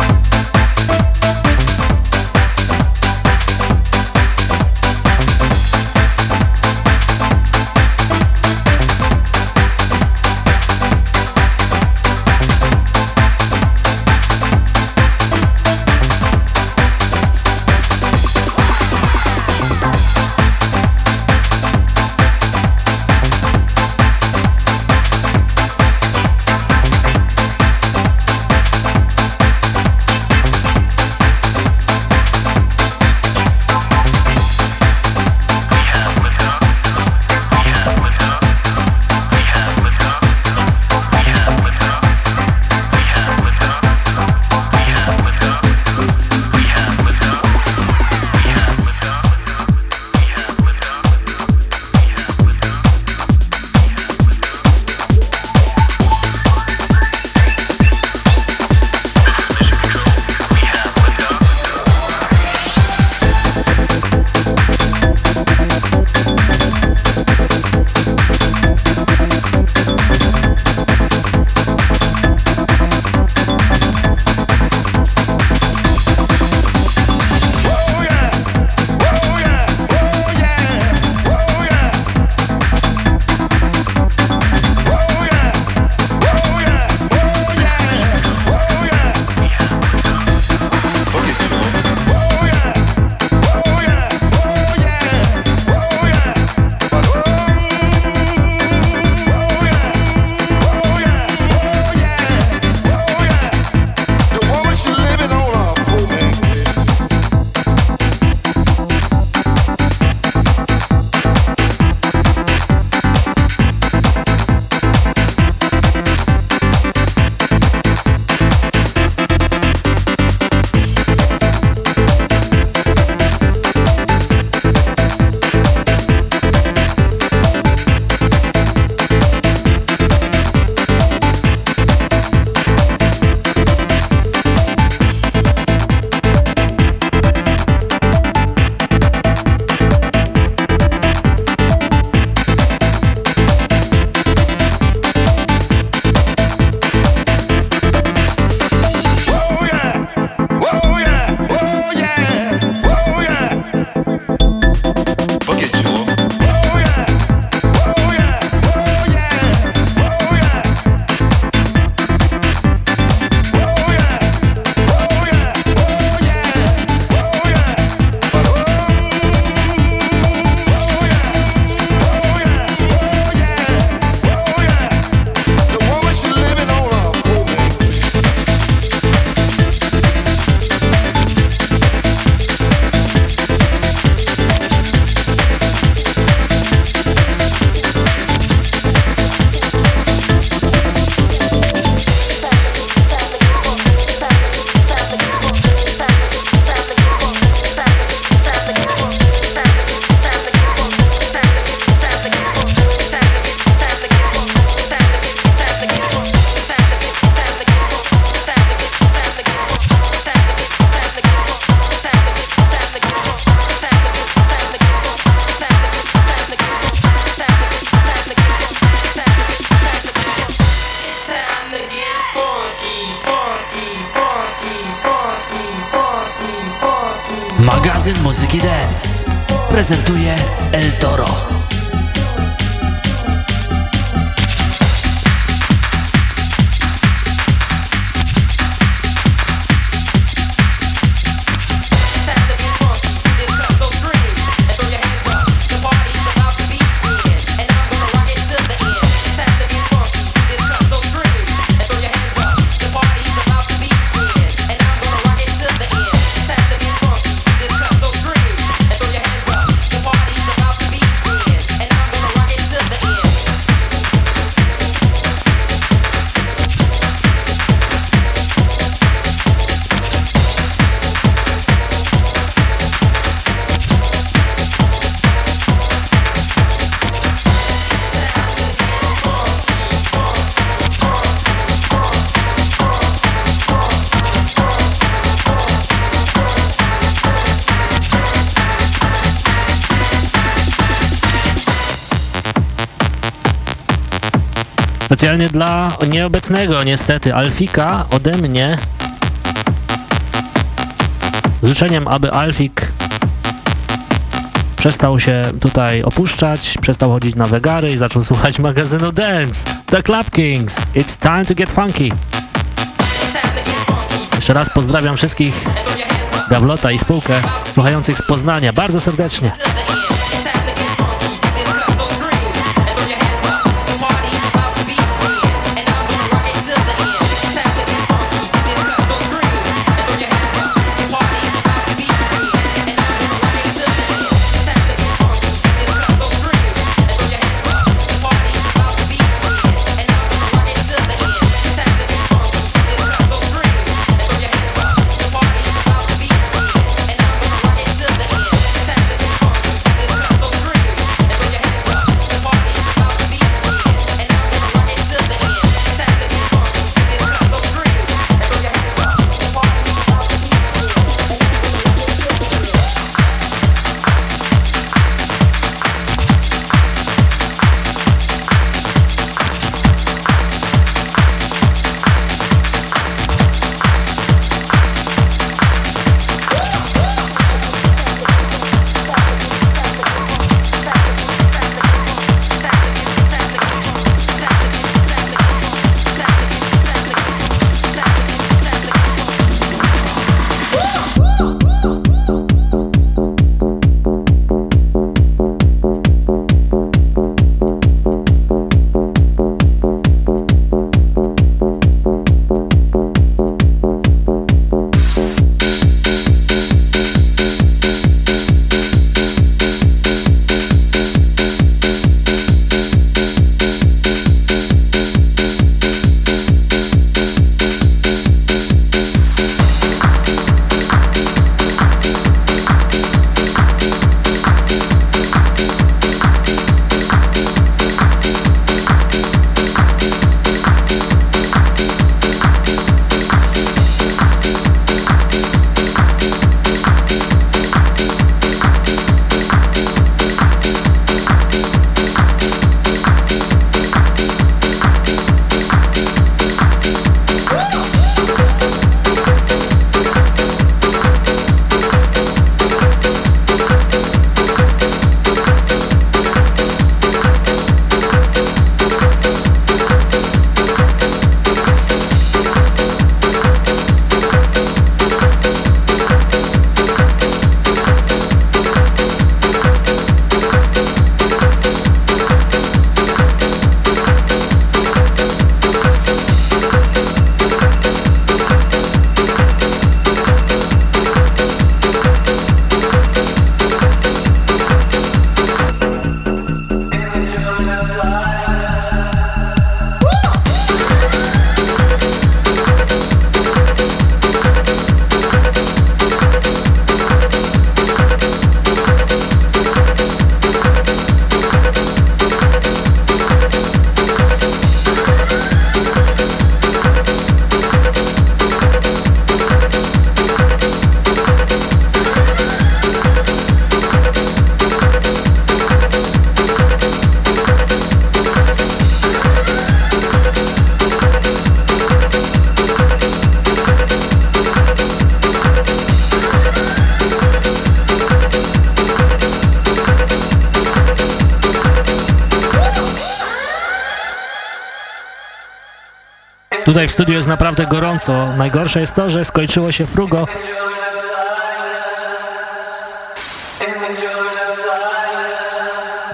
Specjalnie dla nieobecnego niestety Alfika ode mnie z życzeniem, aby Alfik przestał się tutaj opuszczać, przestał chodzić na wegary i zaczął słuchać magazynu Dance. The Club Kings. It's time to get funky. Jeszcze raz pozdrawiam wszystkich Gawlota i spółkę słuchających z Poznania bardzo serdecznie. Studiu jest naprawdę gorąco. Najgorsze jest to, że skończyło się frugo.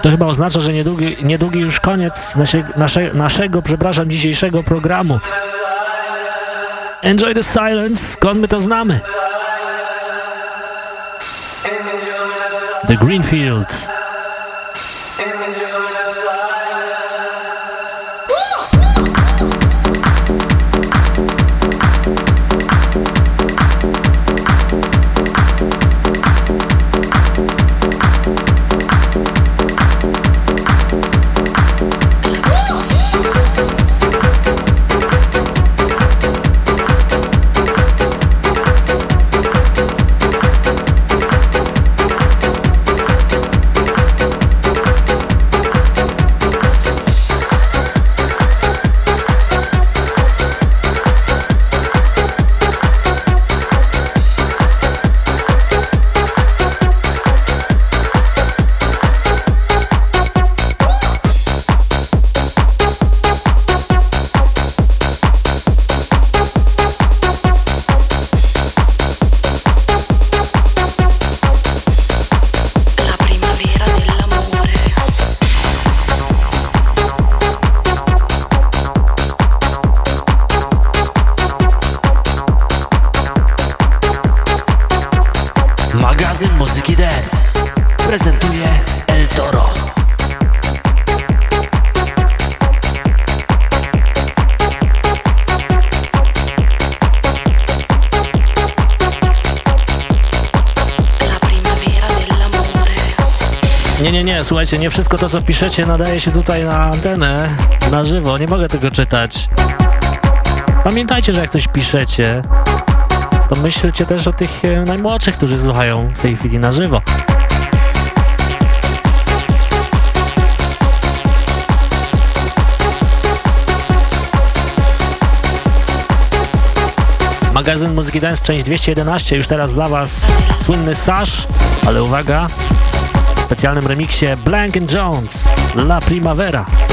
To chyba oznacza, że niedługi, niedługi już koniec nasze, nasze, naszego, przepraszam, dzisiejszego programu. Enjoy the silence, skąd my to znamy? The Greenfield. Słuchajcie, nie wszystko to, co piszecie, nadaje się tutaj na antenę, na żywo, nie mogę tego czytać. Pamiętajcie, że jak coś piszecie, to myślcie też o tych e, najmłodszych, którzy słuchają w tej chwili na żywo. Magazyn Muzyki Dance, część 211, już teraz dla Was słynny Sash, ale uwaga, specjalnym remiksie Blank Jones, La Primavera.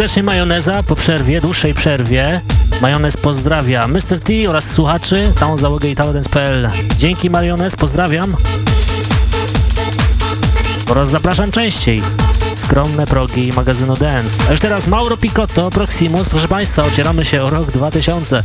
Serdecznie Majoneza po przerwie, dłuższej przerwie. Majonez pozdrawia Mr. T oraz słuchaczy, całą załogę italodance.pl. Dzięki Majonez, pozdrawiam. Oraz zapraszam częściej. Skromne progi magazynu Dance. A już teraz Mauro Picotto, Proximus. Proszę Państwa, ocieramy się o rok 2000.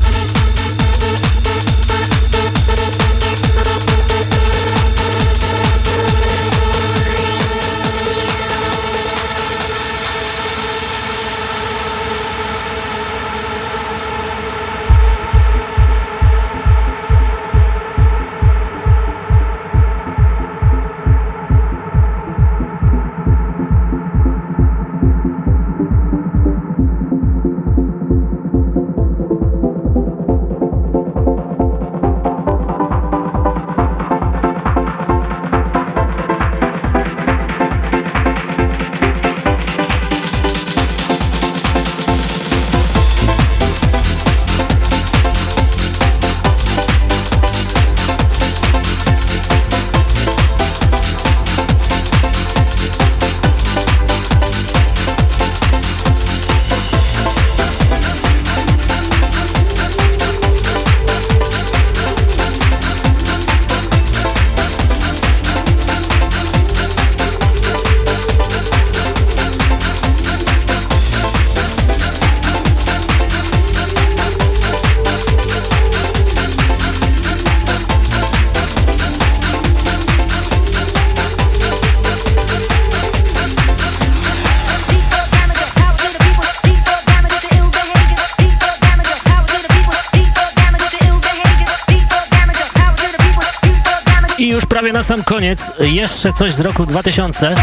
koniec jeszcze coś z roku 2000.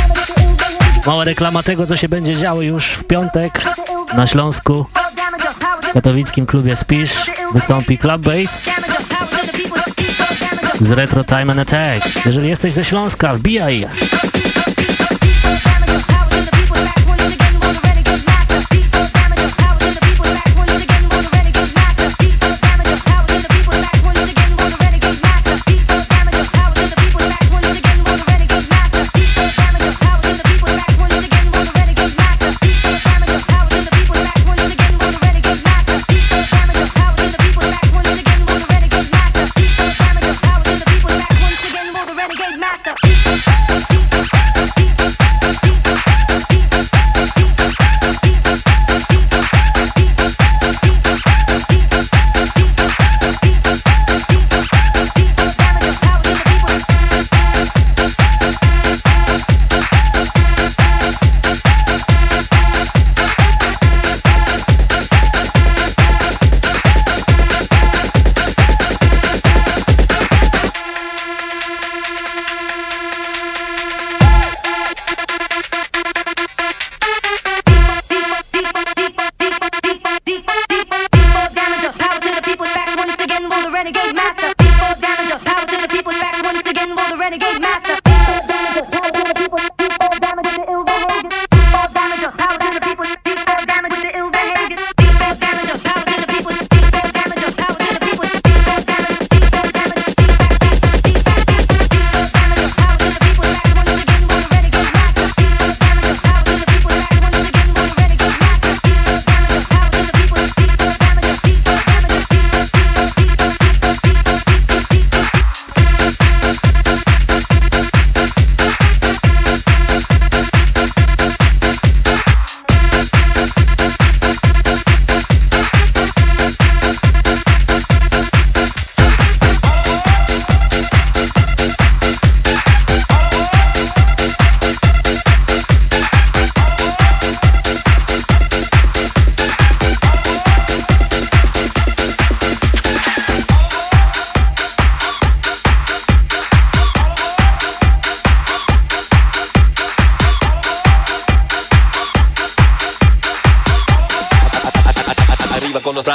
Mała reklama tego, co się będzie działo już w piątek na Śląsku. W katowickim klubie Spisz wystąpi Club Bass z Retro Time and Attack. Jeżeli jesteś ze Śląska, wbijaj!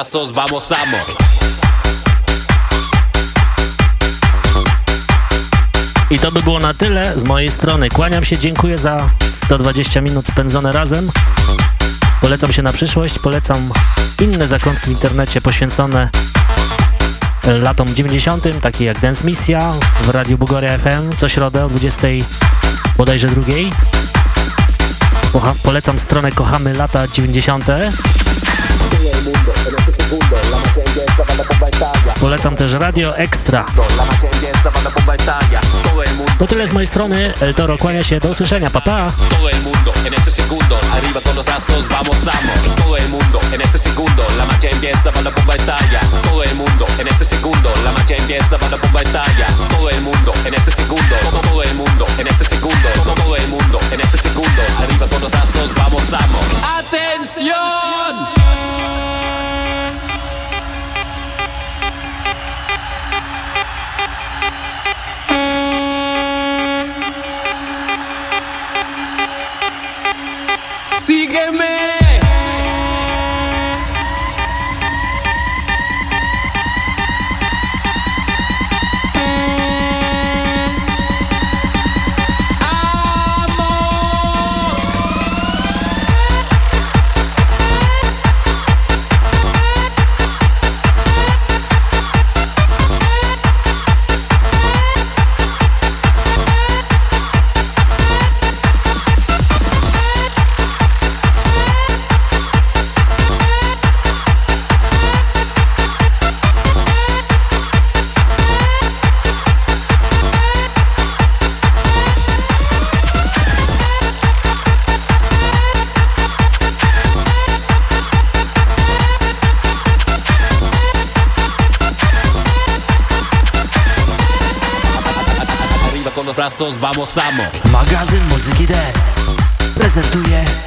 Brazos, vamos, vamos. I to by było na tyle z mojej strony. Kłaniam się, dziękuję za 120 minut spędzone razem. Polecam się na przyszłość, polecam inne zakątki w internecie poświęcone latom 90., takie jak Dance Misja w Radiu Bugoria FM co środę o 20 bodajże drugiej. Polecam stronę Kochamy lata 90. Polecam też Radio Extra. To tyle z mojej strony. El Toro kłania się. Do usłyszenia. Pa, pa. Todo Sígueme. Brazos, vamos, vamos. Magazyn Muzyki Dance prezentuje